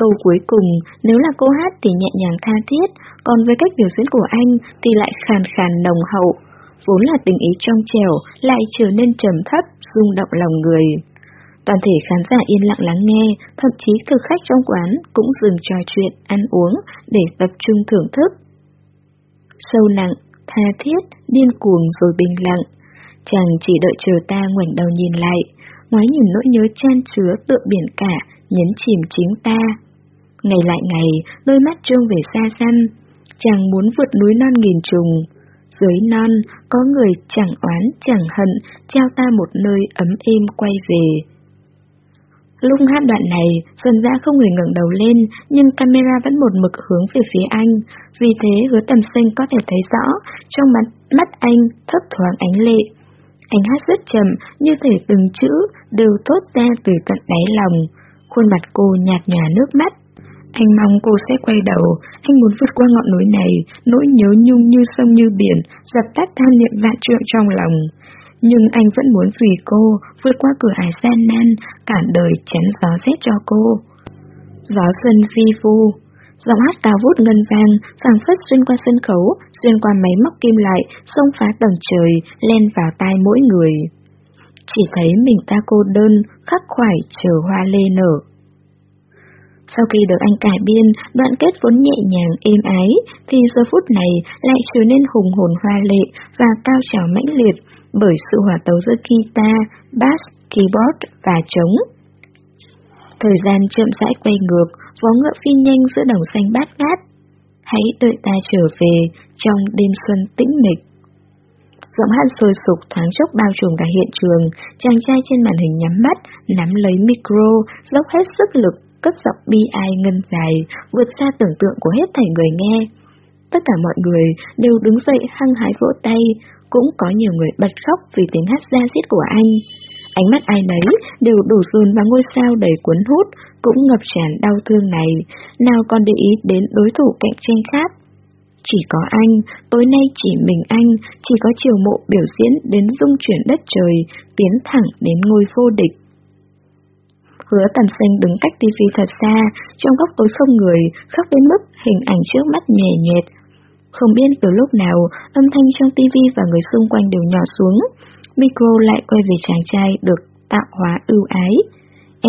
Câu cuối cùng, nếu là cô hát thì nhẹ nhàng tha thiết, còn với cách biểu diễn của anh thì lại khàn khàn nồng hậu, vốn là tình ý trong trẻo lại trở nên trầm thấp, rung động lòng người. Toàn thể khán giả yên lặng lắng nghe, thậm chí thực khách trong quán cũng dừng trò chuyện, ăn uống để tập trung thưởng thức. Sâu nặng, tha thiết, điên cuồng rồi bình lặng. Chàng chỉ đợi chờ ta ngoảnh đầu nhìn lại, ngoái nhìn nỗi nhớ chan chứa tựa biển cả, nhấn chìm chính ta. Ngày lại ngày, đôi mắt trông về xa xăm, chàng muốn vượt núi non nghìn trùng. Dưới non, có người chẳng oán chẳng hận, trao ta một nơi ấm êm quay về. Lúc hát đoạn này, Xuân Giã không hề ngẩng đầu lên, nhưng camera vẫn một mực hướng về phía anh, vì thế hứa tầm sinh có thể thấy rõ, trong mắt, mắt anh thấp thoáng ánh lệ. Anh hát rất chậm, như thể từng chữ đều thốt ra từ tận đáy lòng. Khuôn mặt cô nhạt nhòa nước mắt. Anh mong cô sẽ quay đầu, anh muốn vượt qua ngọn núi này, nỗi nhớ nhung như sông như biển, dập tắt tham niệm vạn trượng trong lòng. Nhưng anh vẫn muốn vì cô vượt qua cửa ải gian nan, cả đời chắn gió rét cho cô. Gió xuân phi phu, giọng hát cao vút ngân vang, phảng phất xuyên qua sân khấu, xuyên qua máy móc kim lại, xông phá tầng trời, len vào tai mỗi người. Chỉ thấy mình ta cô đơn, khắc khoải chờ hoa lê nở. Sau khi được anh cải biên, đoạn kết vốn nhẹ nhàng, êm ái, thì giờ phút này lại trở nên hùng hồn hoa lệ và cao trào mãnh liệt bởi sự hòa tấu giữa guitar, bass, keyboard và trống. Thời gian chậm rãi quay ngược, vó ngựa phi nhanh giữa đồng xanh bát ngát. Hãy đợi ta trở về trong đêm xuân tĩnh mịch. Giọng hát sôi sục thoáng chốc bao trùm cả hiện trường, chàng trai trên màn hình nhắm mắt, nắm lấy micro, dốc hết sức lực, cất giọng bi ai ngân dài, vượt xa tưởng tượng của hết thảy người nghe. Tất cả mọi người đều đứng dậy hăng hái vỗ tay, cũng có nhiều người bật khóc vì tiếng hát ra giết của anh. Ánh mắt ai nấy đều đổ dồn vào ngôi sao đầy cuốn hút, cũng ngập tràn đau thương này, nào còn để ý đến đối thủ cạnh tranh khác. Chỉ có anh, tối nay chỉ mình anh, chỉ có chiều mộ biểu diễn đến dung chuyển đất trời, tiến thẳng đến ngôi vô địch. Hứa tầm xanh đứng cách tivi thật xa, trong góc tối không người, khóc đến mức hình ảnh trước mắt nhẹ nhẹt. Không biết từ lúc nào, âm thanh trong tivi và người xung quanh đều nhỏ xuống. Micro lại quay về chàng trai được tạo hóa ưu ái.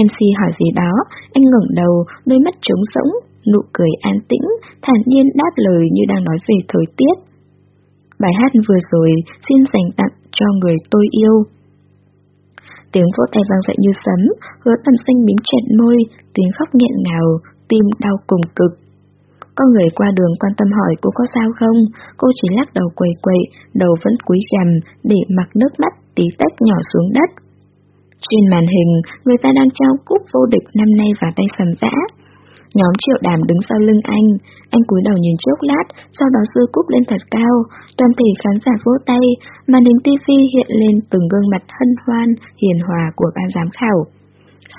MC hỏi gì đó, anh ngẩng đầu, đôi mắt trống rỗng, nụ cười an tĩnh, thản nhiên đáp lời như đang nói về thời tiết. Bài hát vừa rồi xin dành tặng cho người tôi yêu. Tiếng vỗ tay vang dậy như sấm, hứa tầm xanh mím chẹt môi, tiếng khóc nghẹn ngào, tim đau cùng cực. Có người qua đường quan tâm hỏi cô có sao không, cô chỉ lắc đầu quầy quậy, đầu vẫn cúi gằm để mặc nước mắt tí tách nhỏ xuống đất. Trên màn hình, người ta đang trao cúp vô địch năm nay vào tay sầm dã. Nhóm triệu đàm đứng sau lưng anh, anh cúi đầu nhìn chốc lát, sau đó đưa cúp lên thật cao, toàn thể khán giả vỗ tay, màn hình TV hiện lên từng gương mặt hân hoan, hiền hòa của ban giám khảo.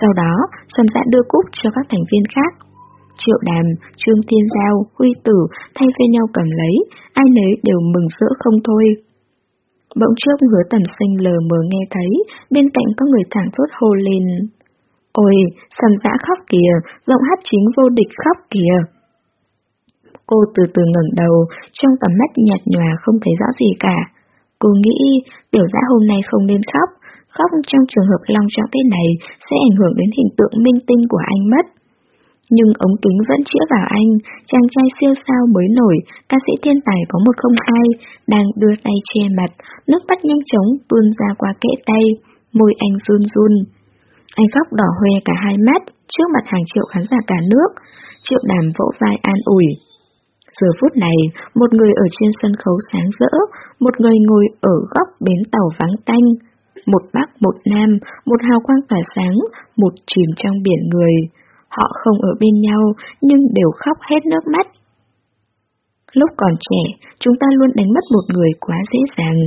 Sau đó, Sầm Dạ đưa cúp cho các thành viên khác. Triệu Đàm, Trương Thiên Giao, Huy Tử thay phiên nhau cầm lấy, ai nấy đều mừng rỡ không thôi. Bỗng trước hứa tầm sinh lờ mờ nghe thấy, bên cạnh có người thẳng thốt hô lên. Ôi, sầm dã khóc kìa, giọng hát chính vô địch khóc kìa. Cô từ từ ngẩng đầu, trong tầm mắt nhạt nhòa không thấy rõ gì cả. Cô nghĩ tiểu dã hôm nay không nên khóc, khóc trong trường hợp long trọng thế này sẽ ảnh hưởng đến hình tượng minh tinh của anh mất. Nhưng ống kính vẫn chĩa vào anh, chàng trai siêu sao mới nổi, ca sĩ thiên tài có một không hai, đang đưa tay che mặt, nước mắt nhanh chóng tuôn ra qua kẽ tay, môi anh run run. Anh khóc đỏ hoe cả hai mắt, trước mặt hàng triệu khán giả cả nước, triệu đàm vỗ vai an ủi. Giờ phút này, một người ở trên sân khấu sáng rỡ, một người ngồi ở góc bến tàu vắng tanh, một bắc một nam, một hào quang tỏa sáng, một chìm trong biển người. họ không ở bên nhau nhưng đều khóc hết nước mắt. Lúc còn trẻ, chúng ta luôn đánh mất một người quá dễ dàng.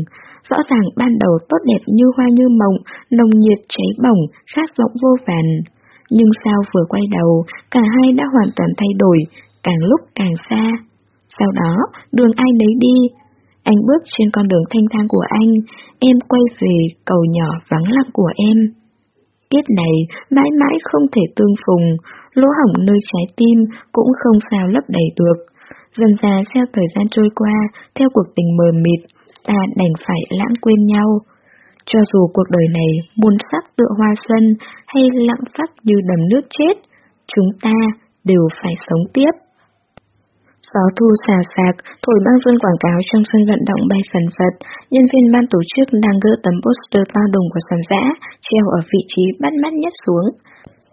Rõ ràng ban đầu tốt đẹp như hoa như mộng, nồng nhiệt cháy bỏng, khát vọng vô vàn. Nhưng sao vừa quay đầu, cả hai đã hoàn toàn thay đổi, càng lúc càng xa. Sau đó, đường ai nấy đi. Anh bước trên con đường thanh thang của anh, em quay về cầu nhỏ vắng lặng của em. Kiếp này mãi mãi không thể tương phùng, lỗ hỏng nơi trái tim cũng không sao lấp đầy được. Dần dà theo thời gian trôi qua, theo cuộc tình mờ mịt, ta đành phải lãng quên nhau. Cho dù cuộc đời này muôn sắc tựa hoa xuân hay lặng phát như đầm nước chết, chúng ta đều phải sống tiếp. Gió thu xà xạc, thổi băng rôn quảng cáo trong sân vận động bay phần phật, nhân viên ban tổ chức đang gỡ tấm poster to đùng của sầm giã, treo ở vị trí bắt mắt nhất xuống.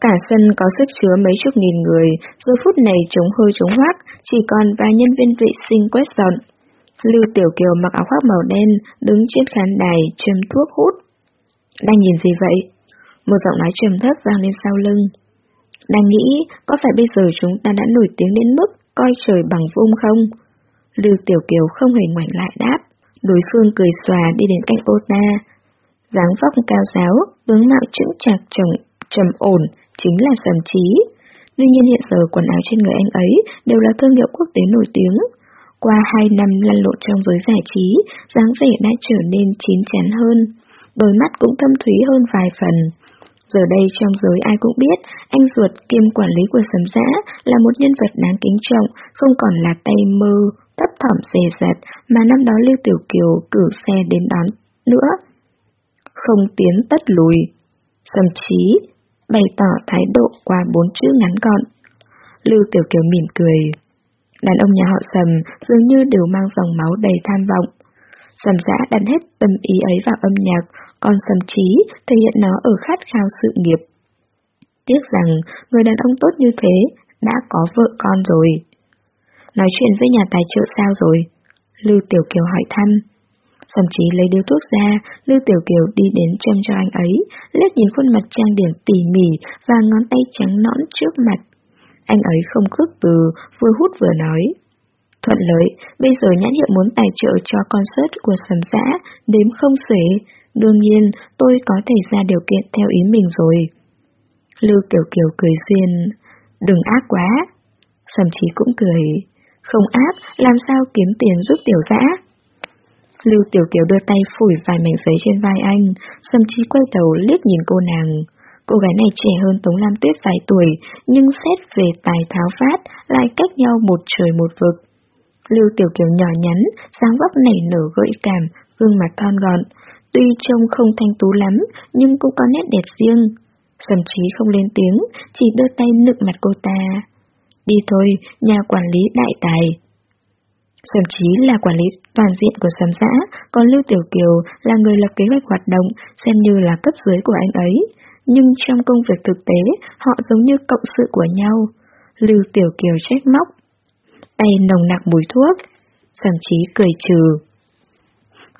Cả sân có sức chứa mấy chục nghìn người, giờ phút này chúng hơi chúng hoác, chỉ còn vài nhân viên vệ sinh quét dọn. Lưu Tiểu Kiều mặc áo khoác màu đen, đứng trên khán đài, châm thuốc hút. Đang nhìn gì vậy? Một giọng nói trầm thấp vang lên sau lưng. Đang nghĩ, có phải bây giờ chúng ta đã nổi tiếng đến mức coi trời bằng vung không? Lưu Tiểu Kiều không hề ngoảnh lại đáp. Đối phương cười xòa đi đến cạnh ô ta. dáng vóc cao giáo, tướng mạo chững chạc chồng, trầm ổn, chính là Sầm Trí. Tuy nhiên hiện giờ quần áo trên người anh ấy đều là thương hiệu quốc tế nổi tiếng. Qua hai năm lăn lộn trong giới giải trí, dáng vẻ đã trở nên chín chắn hơn, đôi mắt cũng thâm thúy hơn vài phần. Giờ đây trong giới ai cũng biết, anh ruột kiêm quản lý của sầm giã là một nhân vật đáng kính trọng, không còn là tay mơ, thấp thỏm dè dặt mà năm đó Lưu Tiểu Kiều cử xe đến đón nữa. Không tiến tất lùi. Sầm trí, bày tỏ thái độ qua bốn chữ ngắn gọn. Lưu Tiểu Kiều mỉm cười. Đàn ông nhà họ Sầm dường như đều mang dòng máu đầy tham vọng. Sầm giã đặt hết tâm ý ấy vào âm nhạc, còn sầm trí thể hiện nó ở khát khao sự nghiệp. Tiếc rằng, người đàn ông tốt như thế, đã có vợ con rồi. Nói chuyện với nhà tài trợ sao rồi? Lưu Tiểu Kiều hỏi thăm. Sầm trí lấy điếu thuốc ra, Lưu Tiểu Kiều đi đến châm cho anh ấy, liếc nhìn khuôn mặt trang điểm tỉ mỉ và ngón tay trắng nõn trước mặt. Anh ấy không khước từ, vừa hút vừa nói. Thuận lợi, bây giờ nhãn hiệu muốn tài trợ cho concert của sầm giã, đếm không xuể. Đương nhiên, tôi có thể ra điều kiện theo ý mình rồi. Lưu Kiều Kiều cười duyên. Đừng ác quá. Sầm trí cũng cười. Không ác, làm sao kiếm tiền giúp tiểu giã? Lưu Tiểu Kiều đưa tay phủi vài mảnh giấy trên vai anh, Sầm trí quay đầu liếc nhìn cô nàng. Cô gái này trẻ hơn Tống Lam Tuyết vài tuổi, nhưng xét về tài tháo phát lại cách nhau một trời một vực. Lưu Tiểu Kiều nhỏ nhắn, dáng vóc nảy nở gợi cảm, gương mặt thon gọn. Tuy trông không thanh tú lắm, nhưng cũng có nét đẹp riêng. Sầm trí không lên tiếng, chỉ đưa tay nựng mặt cô ta. Đi thôi, nhà quản lý đại tài. Sầm trí là quản lý toàn diện của sầm xã, còn Lưu Tiểu Kiều là người lập kế hoạch hoạt động, xem như là cấp dưới của anh ấy. Nhưng trong công việc thực tế, họ giống như cộng sự của nhau. Lưu Tiểu Kiều trách móc, tay nồng nặc mùi thuốc. Sầm trí cười trừ.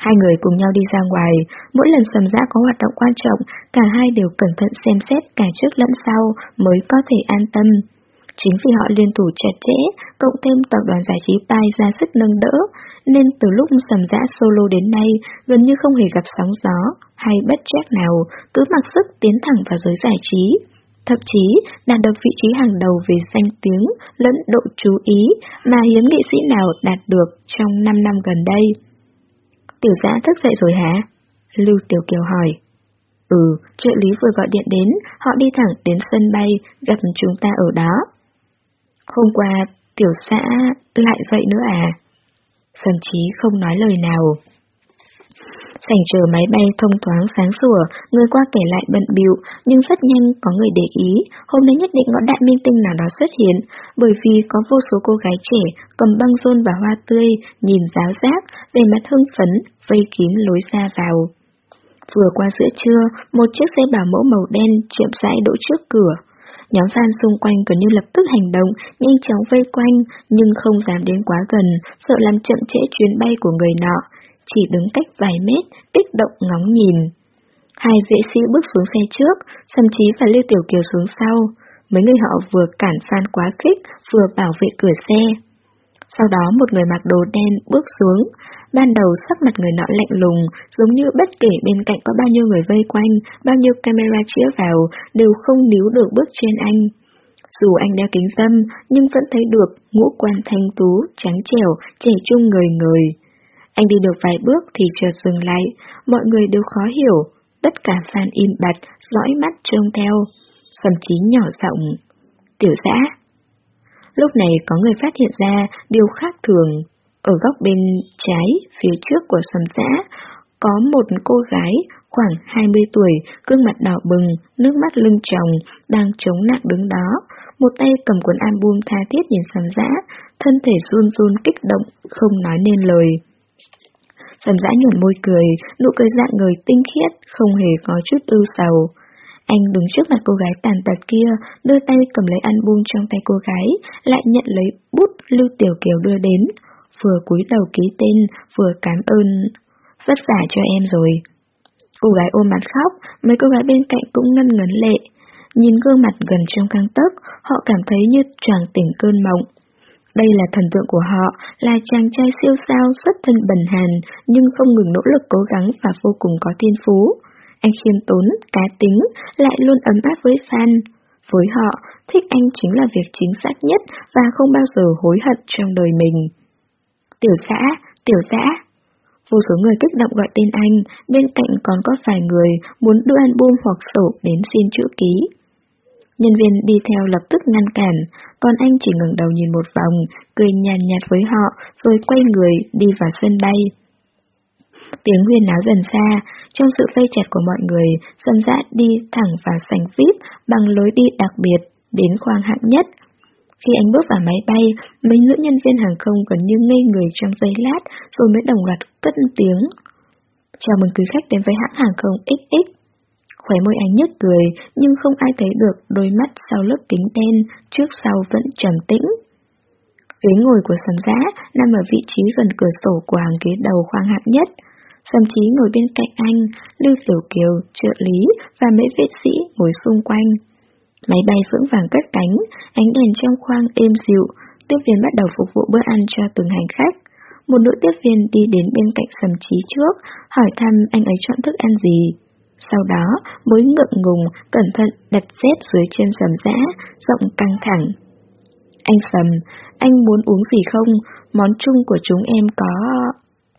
Hai người cùng nhau đi ra ngoài, mỗi lần sầm giã có hoạt động quan trọng, cả hai đều cẩn thận xem xét cả trước lẫn sau mới có thể an tâm. Chính vì họ liên thủ chặt chẽ, cộng thêm tập đoàn giải trí Pai ra sức nâng đỡ, nên từ lúc sầm dã solo đến nay gần như không hề gặp sóng gió hay bất chắc nào, cứ mặc sức tiến thẳng vào giới giải trí thậm chí đạt được vị trí hàng đầu về danh tiếng lẫn độ chú ý mà hiếm nghệ sĩ nào đạt được trong 5 năm gần đây. Tiểu giã thức dậy rồi hả? Lưu Tiểu Kiều hỏi. Ừ, trợ lý vừa gọi điện đến, họ đi thẳng đến sân bay, gặp chúng ta ở đó. Hôm qua, tiểu xã lại vậy nữa à? Sầm trí không nói lời nào. Sảnh chờ máy bay thông thoáng sáng sủa, người qua kể lại bận biệu, nhưng rất nhanh có người để ý, hôm nay nhất định có đại minh tinh nào đó xuất hiện, bởi vì có vô số cô gái trẻ cầm băng rôn và hoa tươi, nhìn giáo giác, về mặt hưng phấn, vây kín lối ra vào. Vừa qua giữa trưa, một chiếc xe bảo mẫu màu đen chậm rãi đỗ trước cửa. Nhóm fan xung quanh gần như lập tức hành động, nhanh chóng vây quanh, nhưng không dám đến quá gần, sợ làm chậm trễ chuyến bay của người nọ chỉ đứng cách vài mét, kích động ngóng nhìn. Hai vệ sĩ bước xuống xe trước, thậm Chí và Lưu Tiểu Kiều xuống sau. Mấy người họ vừa cản fan quá khích, vừa bảo vệ cửa xe. Sau đó một người mặc đồ đen bước xuống. Ban đầu sắc mặt người nọ lạnh lùng, giống như bất kể bên cạnh có bao nhiêu người vây quanh, bao nhiêu camera chĩa vào, đều không níu được bước trên anh. Dù anh đeo kính dâm, nhưng vẫn thấy được ngũ quan thanh tú, trắng trẻo, trẻ trung người người. Anh đi được vài bước thì chợt dừng lại, mọi người đều khó hiểu, tất cả fan im bặt, dõi mắt trông theo, thậm chí nhỏ giọng. Tiểu giã. Lúc này có người phát hiện ra điều khác thường. Ở góc bên trái, phía trước của sầm xã, có một cô gái khoảng 20 tuổi, gương mặt đỏ bừng, nước mắt lưng tròng, đang chống nặng đứng đó, một tay cầm cuốn album tha thiết nhìn sầm dã, thân thể run run kích động, không nói nên lời. Sầm dã nhuận môi cười, nụ cười dạng người tinh khiết, không hề có chút ưu sầu. Anh đứng trước mặt cô gái tàn tật kia, đưa tay cầm lấy album trong tay cô gái, lại nhận lấy bút Lưu Tiểu Kiều đưa đến, vừa cúi đầu ký tên, vừa cảm ơn. Vất vả cho em rồi. Cô gái ôm mặt khóc, mấy cô gái bên cạnh cũng ngân ngấn lệ. Nhìn gương mặt gần trong căng tấc, họ cảm thấy như choàng tỉnh cơn mộng. Đây là thần tượng của họ, là chàng trai siêu sao xuất thân bần hàn, nhưng không ngừng nỗ lực cố gắng và vô cùng có thiên phú. Anh khiêm tốn, cá tính, lại luôn ấm áp với fan. Với họ, thích anh chính là việc chính xác nhất và không bao giờ hối hận trong đời mình. Tiểu xã, tiểu xã. Vô số người kích động gọi tên anh, bên cạnh còn có vài người muốn đưa album hoặc sổ đến xin chữ ký. Nhân viên đi theo lập tức ngăn cản, còn anh chỉ ngẩng đầu nhìn một vòng, cười nhàn nhạt với họ, rồi quay người đi vào sân bay. Tiếng huyên náo dần xa, trong sự vây chặt của mọi người, Sâm Dã đi thẳng vào sảnh VIP bằng lối đi đặc biệt, đến khoang hạng nhất. Khi anh bước vào máy bay, mấy nữ nhân viên hàng không gần như ngây người trong giây lát, rồi mới đồng loạt cất tiếng. Chào mừng quý khách đến với hãng hàng không XX. Khóe môi anh nhếch cười, nhưng không ai thấy được đôi mắt sau lớp kính đen, trước sau vẫn trầm tĩnh. Ghế ngồi của sầm giã nằm ở vị trí gần cửa sổ của hàng ghế đầu khoang hạng nhất. Sầm chí ngồi bên cạnh anh, Lưu Tiểu Kiều, trợ lý và mấy vệ sĩ ngồi xung quanh. Máy bay vững vàng cất cánh, ánh đèn trong khoang êm dịu, tiếp viên bắt đầu phục vụ bữa ăn cho từng hành khách. Một nữ tiếp viên đi đến bên cạnh sầm trí trước, hỏi thăm anh ấy chọn thức ăn gì. Sau đó, mới ngượng ngùng, cẩn thận đặt dép dưới chân sầm dã, rộng căng thẳng. Anh Sầm, anh muốn uống gì không? Món chung của chúng em có...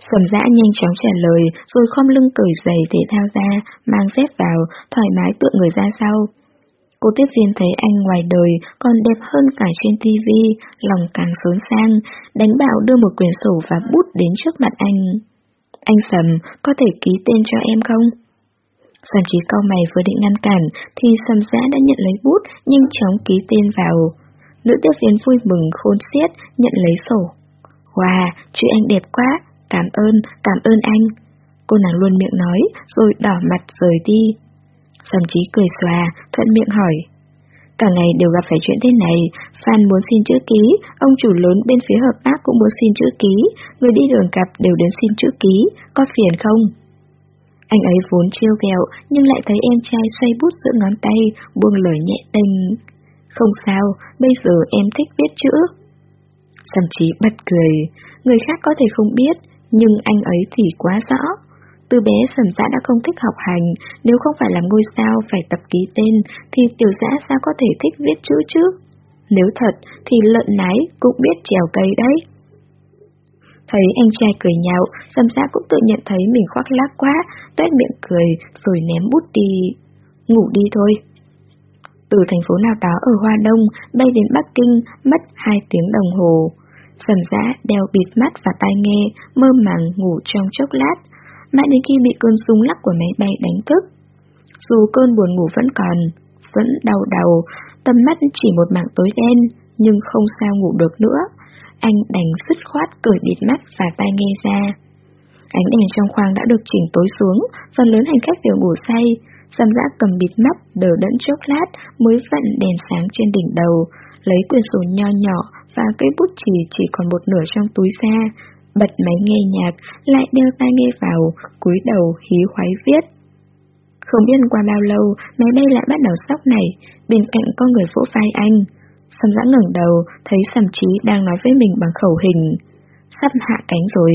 Sầm dã nhanh chóng trả lời, rồi khom lưng cởi giày thể thao ra, mang dép vào, thoải mái tựa người ra sau. Cô tiếp viên thấy anh ngoài đời còn đẹp hơn cả trên TV, lòng càng xốn sang, đánh bảo đưa một quyển sổ và bút đến trước mặt anh. Anh Sầm, có thể ký tên cho em không? Sầm trí cau mày vừa định ngăn cản, thì Sầm dã đã nhận lấy bút, nhanh chóng ký tên vào. Nữ tiếp viên vui mừng khôn xiết, nhận lấy sổ. Wow, chữ anh đẹp quá, cảm ơn, cảm ơn anh. Cô nàng luôn miệng nói, rồi đỏ mặt rời đi. Sầm trí cười xòa, thuận miệng hỏi. Cả ngày đều gặp phải chuyện thế này, Phan muốn xin chữ ký, ông chủ lớn bên phía hợp tác cũng muốn xin chữ ký, người đi đường gặp đều đến xin chữ ký, có phiền không? Anh ấy vốn trêu ghẹo, nhưng lại thấy em trai xoay bút giữa ngón tay, buông lời nhẹ tênh. Không sao, bây giờ em thích viết chữ. Sầm trí bật cười, người khác có thể không biết, nhưng anh ấy thì quá rõ. Từ bé sầm dã đã không thích học hành, nếu không phải làm ngôi sao phải tập ký tên, thì tiểu dã sao có thể thích viết chữ chứ? Nếu thật, thì lợn nái cũng biết trèo cây đấy. Thấy anh trai cười nhạo, sầm dã cũng tự nhận thấy mình khoác lác quá, tuét miệng cười, rồi ném bút đi. Ngủ đi thôi. Từ thành phố nào đó ở Hoa Đông, bay đến Bắc Kinh, mất 2 tiếng đồng hồ. Sầm dã đeo bịt mắt và tai nghe, mơ màng ngủ trong chốc lát, mãi đến khi bị cơn rung lắc của máy bay đánh thức. Dù cơn buồn ngủ vẫn còn, vẫn đau đầu, tầm mắt chỉ một mảng tối đen, nhưng không sao ngủ được nữa. Anh đành dứt khoát cởi bịt mắt và tai nghe ra. Ánh đèn trong khoang đã được chỉnh tối xuống, phần lớn hành khách đều ngủ say. Dâm giã cầm bịt mắt, đờ đẫn chốc lát mới vặn đèn sáng trên đỉnh đầu, lấy quyển sổ nho nhỏ và cây bút chỉ chỉ còn một nửa trong túi ra, bật máy nghe nhạc, lại đeo tai nghe vào, cúi đầu hí khoái viết. Không biết qua bao lâu, máy bay lại bắt đầu sóc này, bên cạnh có người vỗ vai anh. Sầm dã ngẩng đầu, thấy Sầm Chí đang nói với mình bằng khẩu hình. Sắp hạ cánh rồi.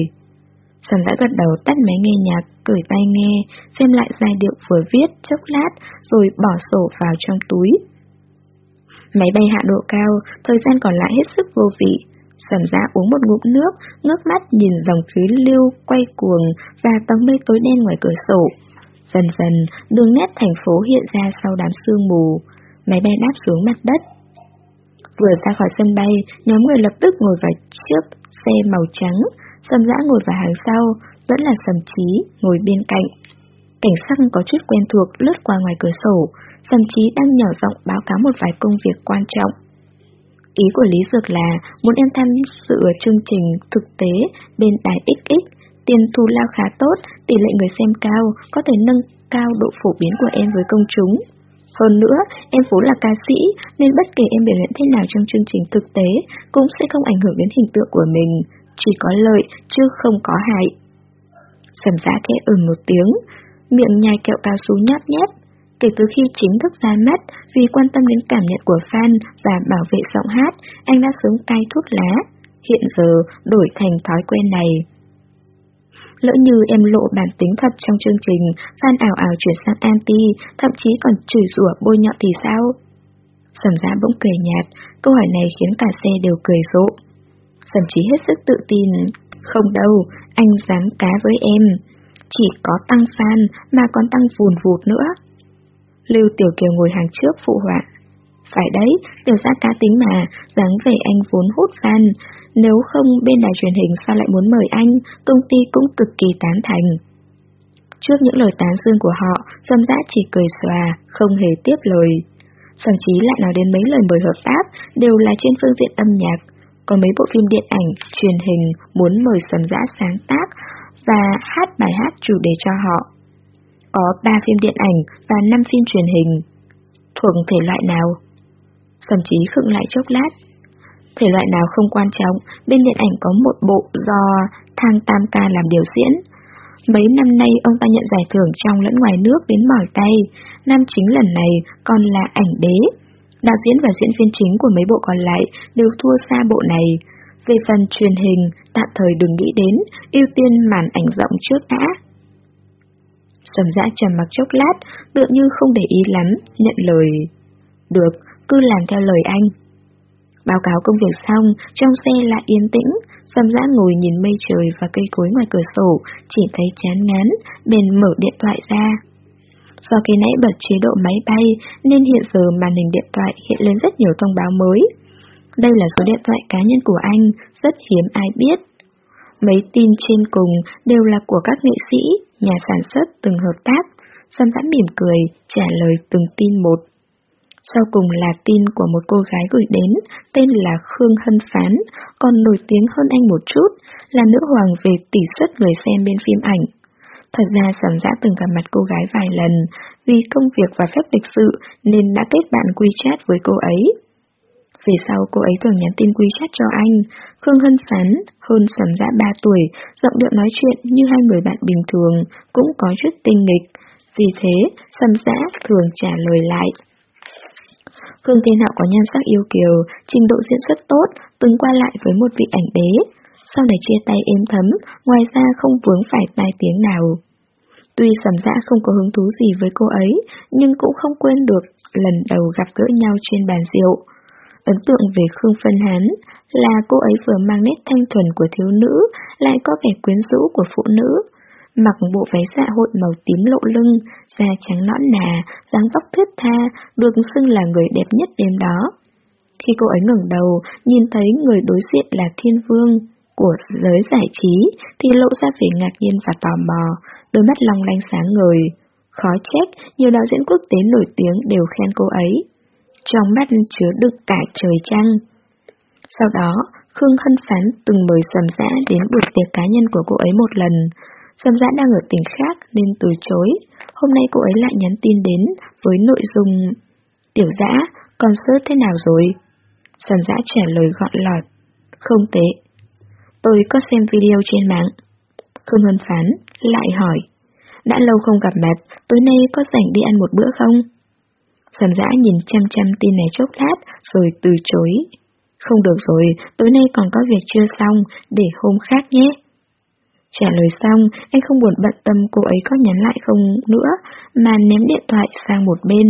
Sầm dã gật đầu tắt máy nghe nhạc, cởi tai nghe, xem lại giai điệu vừa viết chốc lát, rồi bỏ sổ vào trong túi. Máy bay hạ độ cao, thời gian còn lại hết sức vô vị. Sầm dã uống một ngụm nước, ngước mắt nhìn dòng khí lưu quay cuồng và tầng mây tối đen ngoài cửa sổ. Dần dần, đường nét thành phố hiện ra sau đám sương mù. Máy bay đáp xuống mặt đất. Vừa ra khỏi sân bay, nhóm người lập tức ngồi vào trước xe màu trắng, sầm dã ngồi vào hàng sau, vẫn là sầm trí, ngồi bên cạnh. Cảnh sắc có chút quen thuộc lướt qua ngoài cửa sổ, sầm trí đang nhỏ giọng báo cáo một vài công việc quan trọng. Ý của Lý Dược là muốn em tham dự chương trình thực tế bên đài XX, tiền thù lao khá tốt, tỷ lệ người xem cao, có thể nâng cao độ phổ biến của em với công chúng. Hơn nữa, em vốn là ca sĩ, nên bất kể em biểu hiện thế nào trong chương trình thực tế, cũng sẽ không ảnh hưởng đến hình tượng của mình, chỉ có lợi, chứ không có hại. Sầm giá kẽ ừm một tiếng, miệng nhai kẹo cao su nhát nhát. Kể từ khi chính thức ra mắt, vì quan tâm đến cảm nhận của fan và bảo vệ giọng hát, anh đã sướng cay thuốc lá. Hiện giờ, đổi thành thói quen này. Lỡ như em lộ bản tính thật trong chương trình, fan ảo ảo chuyển sang anti, thậm chí còn chửi rủa bôi nhọ thì sao? Sầm giá bỗng cười nhạt, câu hỏi này khiến cả xe đều cười rộ. Sầm chí hết sức tự tin, không đâu, anh dám cá với em. Chỉ có tăng fan mà còn tăng vùn vụt nữa. Lưu Tiểu Kiều ngồi hàng trước phụ họa. Phải đấy, tiểu ra cá tính mà, dáng về anh vốn hút fan, nếu không bên đài truyền hình sao lại muốn mời anh, công ty cũng cực kỳ tán thành. Trước những lời tán dương của họ, Dâm Dã chỉ cười xòa, không hề tiếp lời. Thậm chí lại nói đến mấy lời mời hợp tác, đều là trên phương diện âm nhạc. Có mấy bộ phim điện ảnh, truyền hình muốn mời sầm Dã sáng tác và hát bài hát chủ đề cho họ. Có 3 phim điện ảnh và 5 phim truyền hình. Thuộc thể loại nào? Sầm chí khựng lại chốc lát, Thể loại nào không quan trọng, bên điện ảnh có một bộ do Thang Tam Ca làm điều diễn. Mấy năm nay ông ta nhận giải thưởng trong lẫn ngoài nước đến mỏi tay, năm chính lần này còn là ảnh đế. Đạo diễn và diễn viên chính của mấy bộ còn lại đều thua xa bộ này. Về phần truyền hình, tạm thời đừng nghĩ đến, ưu tiên màn ảnh rộng trước đã. Sầm dã trầm mặc chốc lát, tựa như không để ý lắm, nhận lời. Được, cứ làm theo lời anh. Báo cáo công việc xong, trong xe lại yên tĩnh, Sầm dã ngồi nhìn mây trời và cây cối ngoài cửa sổ, chỉ thấy chán ngán, bèn mở điện thoại ra. Do khi nãy bật chế độ máy bay, nên hiện giờ màn hình điện thoại hiện lên rất nhiều thông báo mới. Đây là số điện thoại cá nhân của anh, rất hiếm ai biết. Mấy tin trên cùng đều là của các nghệ sĩ, nhà sản xuất từng hợp tác. Sâm dã mỉm cười, trả lời từng tin một. Sau cùng là tin của một cô gái gửi đến, tên là Khương Hân Phán, còn nổi tiếng hơn anh một chút, là nữ hoàng về tỷ suất người xem bên phim ảnh. Thật ra Sầm Dã từng gặp mặt cô gái vài lần, vì công việc và phép lịch sự nên đã kết bạn quy chat với cô ấy. Về sau cô ấy thường nhắn tin WeChat cho anh, Khương Hân Sán, hơn Sầm dạ Dã 3 tuổi, giọng điệu nói chuyện như hai người bạn bình thường, cũng có chút tinh nghịch. Vì thế, Sầm Dã thường trả lời lại. Khương Thiên Hạo có nhan sắc yêu kiều, trình độ diễn xuất tốt, từng qua lại với một vị ảnh đế. Sau này chia tay êm thấm, ngoài ra không vướng phải tai tiếng nào. Tuy sầm dã không có hứng thú gì với cô ấy, nhưng cũng không quên được lần đầu gặp gỡ nhau trên bàn rượu. Ấn tượng về Khương Phân Hán là cô ấy vừa mang nét thanh thuần của thiếu nữ, lại có vẻ quyến rũ của phụ nữ, mặc bộ váy dạ hội màu tím lộ lưng, da trắng nõn nà, dáng vóc thướt tha, được xưng là người đẹp nhất đêm đó. Khi cô ấy ngẩng đầu, nhìn thấy người đối diện là thiên vương của giới giải trí, thì lộ ra vẻ ngạc nhiên và tò mò, đôi mắt long lanh sáng ngời. Khó trách, nhiều đạo diễn quốc tế nổi tiếng đều khen cô ấy. Trong mắt chứa đựng cả trời trăng. Sau đó, Khương Hân Phán từng mời sầm dã đến buổi tiệc cá nhân của cô ấy một lần, Sầm Dã đang ở tỉnh khác nên từ chối. Hôm nay cô ấy lại nhắn tin đến với nội dung Tiểu Dã, concert thế nào rồi? Sầm Dã trả lời gọn lọt. Không tệ. Tôi có xem video trên mạng. Khương Hân Phán lại hỏi. đã lâu không gặp mặt, tối nay có rảnh đi ăn một bữa không? Sầm dã nhìn chăm chăm tin này chốc lát, rồi từ chối. Không được rồi, tối nay còn có việc chưa xong, để hôm khác nhé. Trả lời xong, anh không buồn bận tâm cô ấy có nhắn lại không nữa, mà ném điện thoại sang một bên.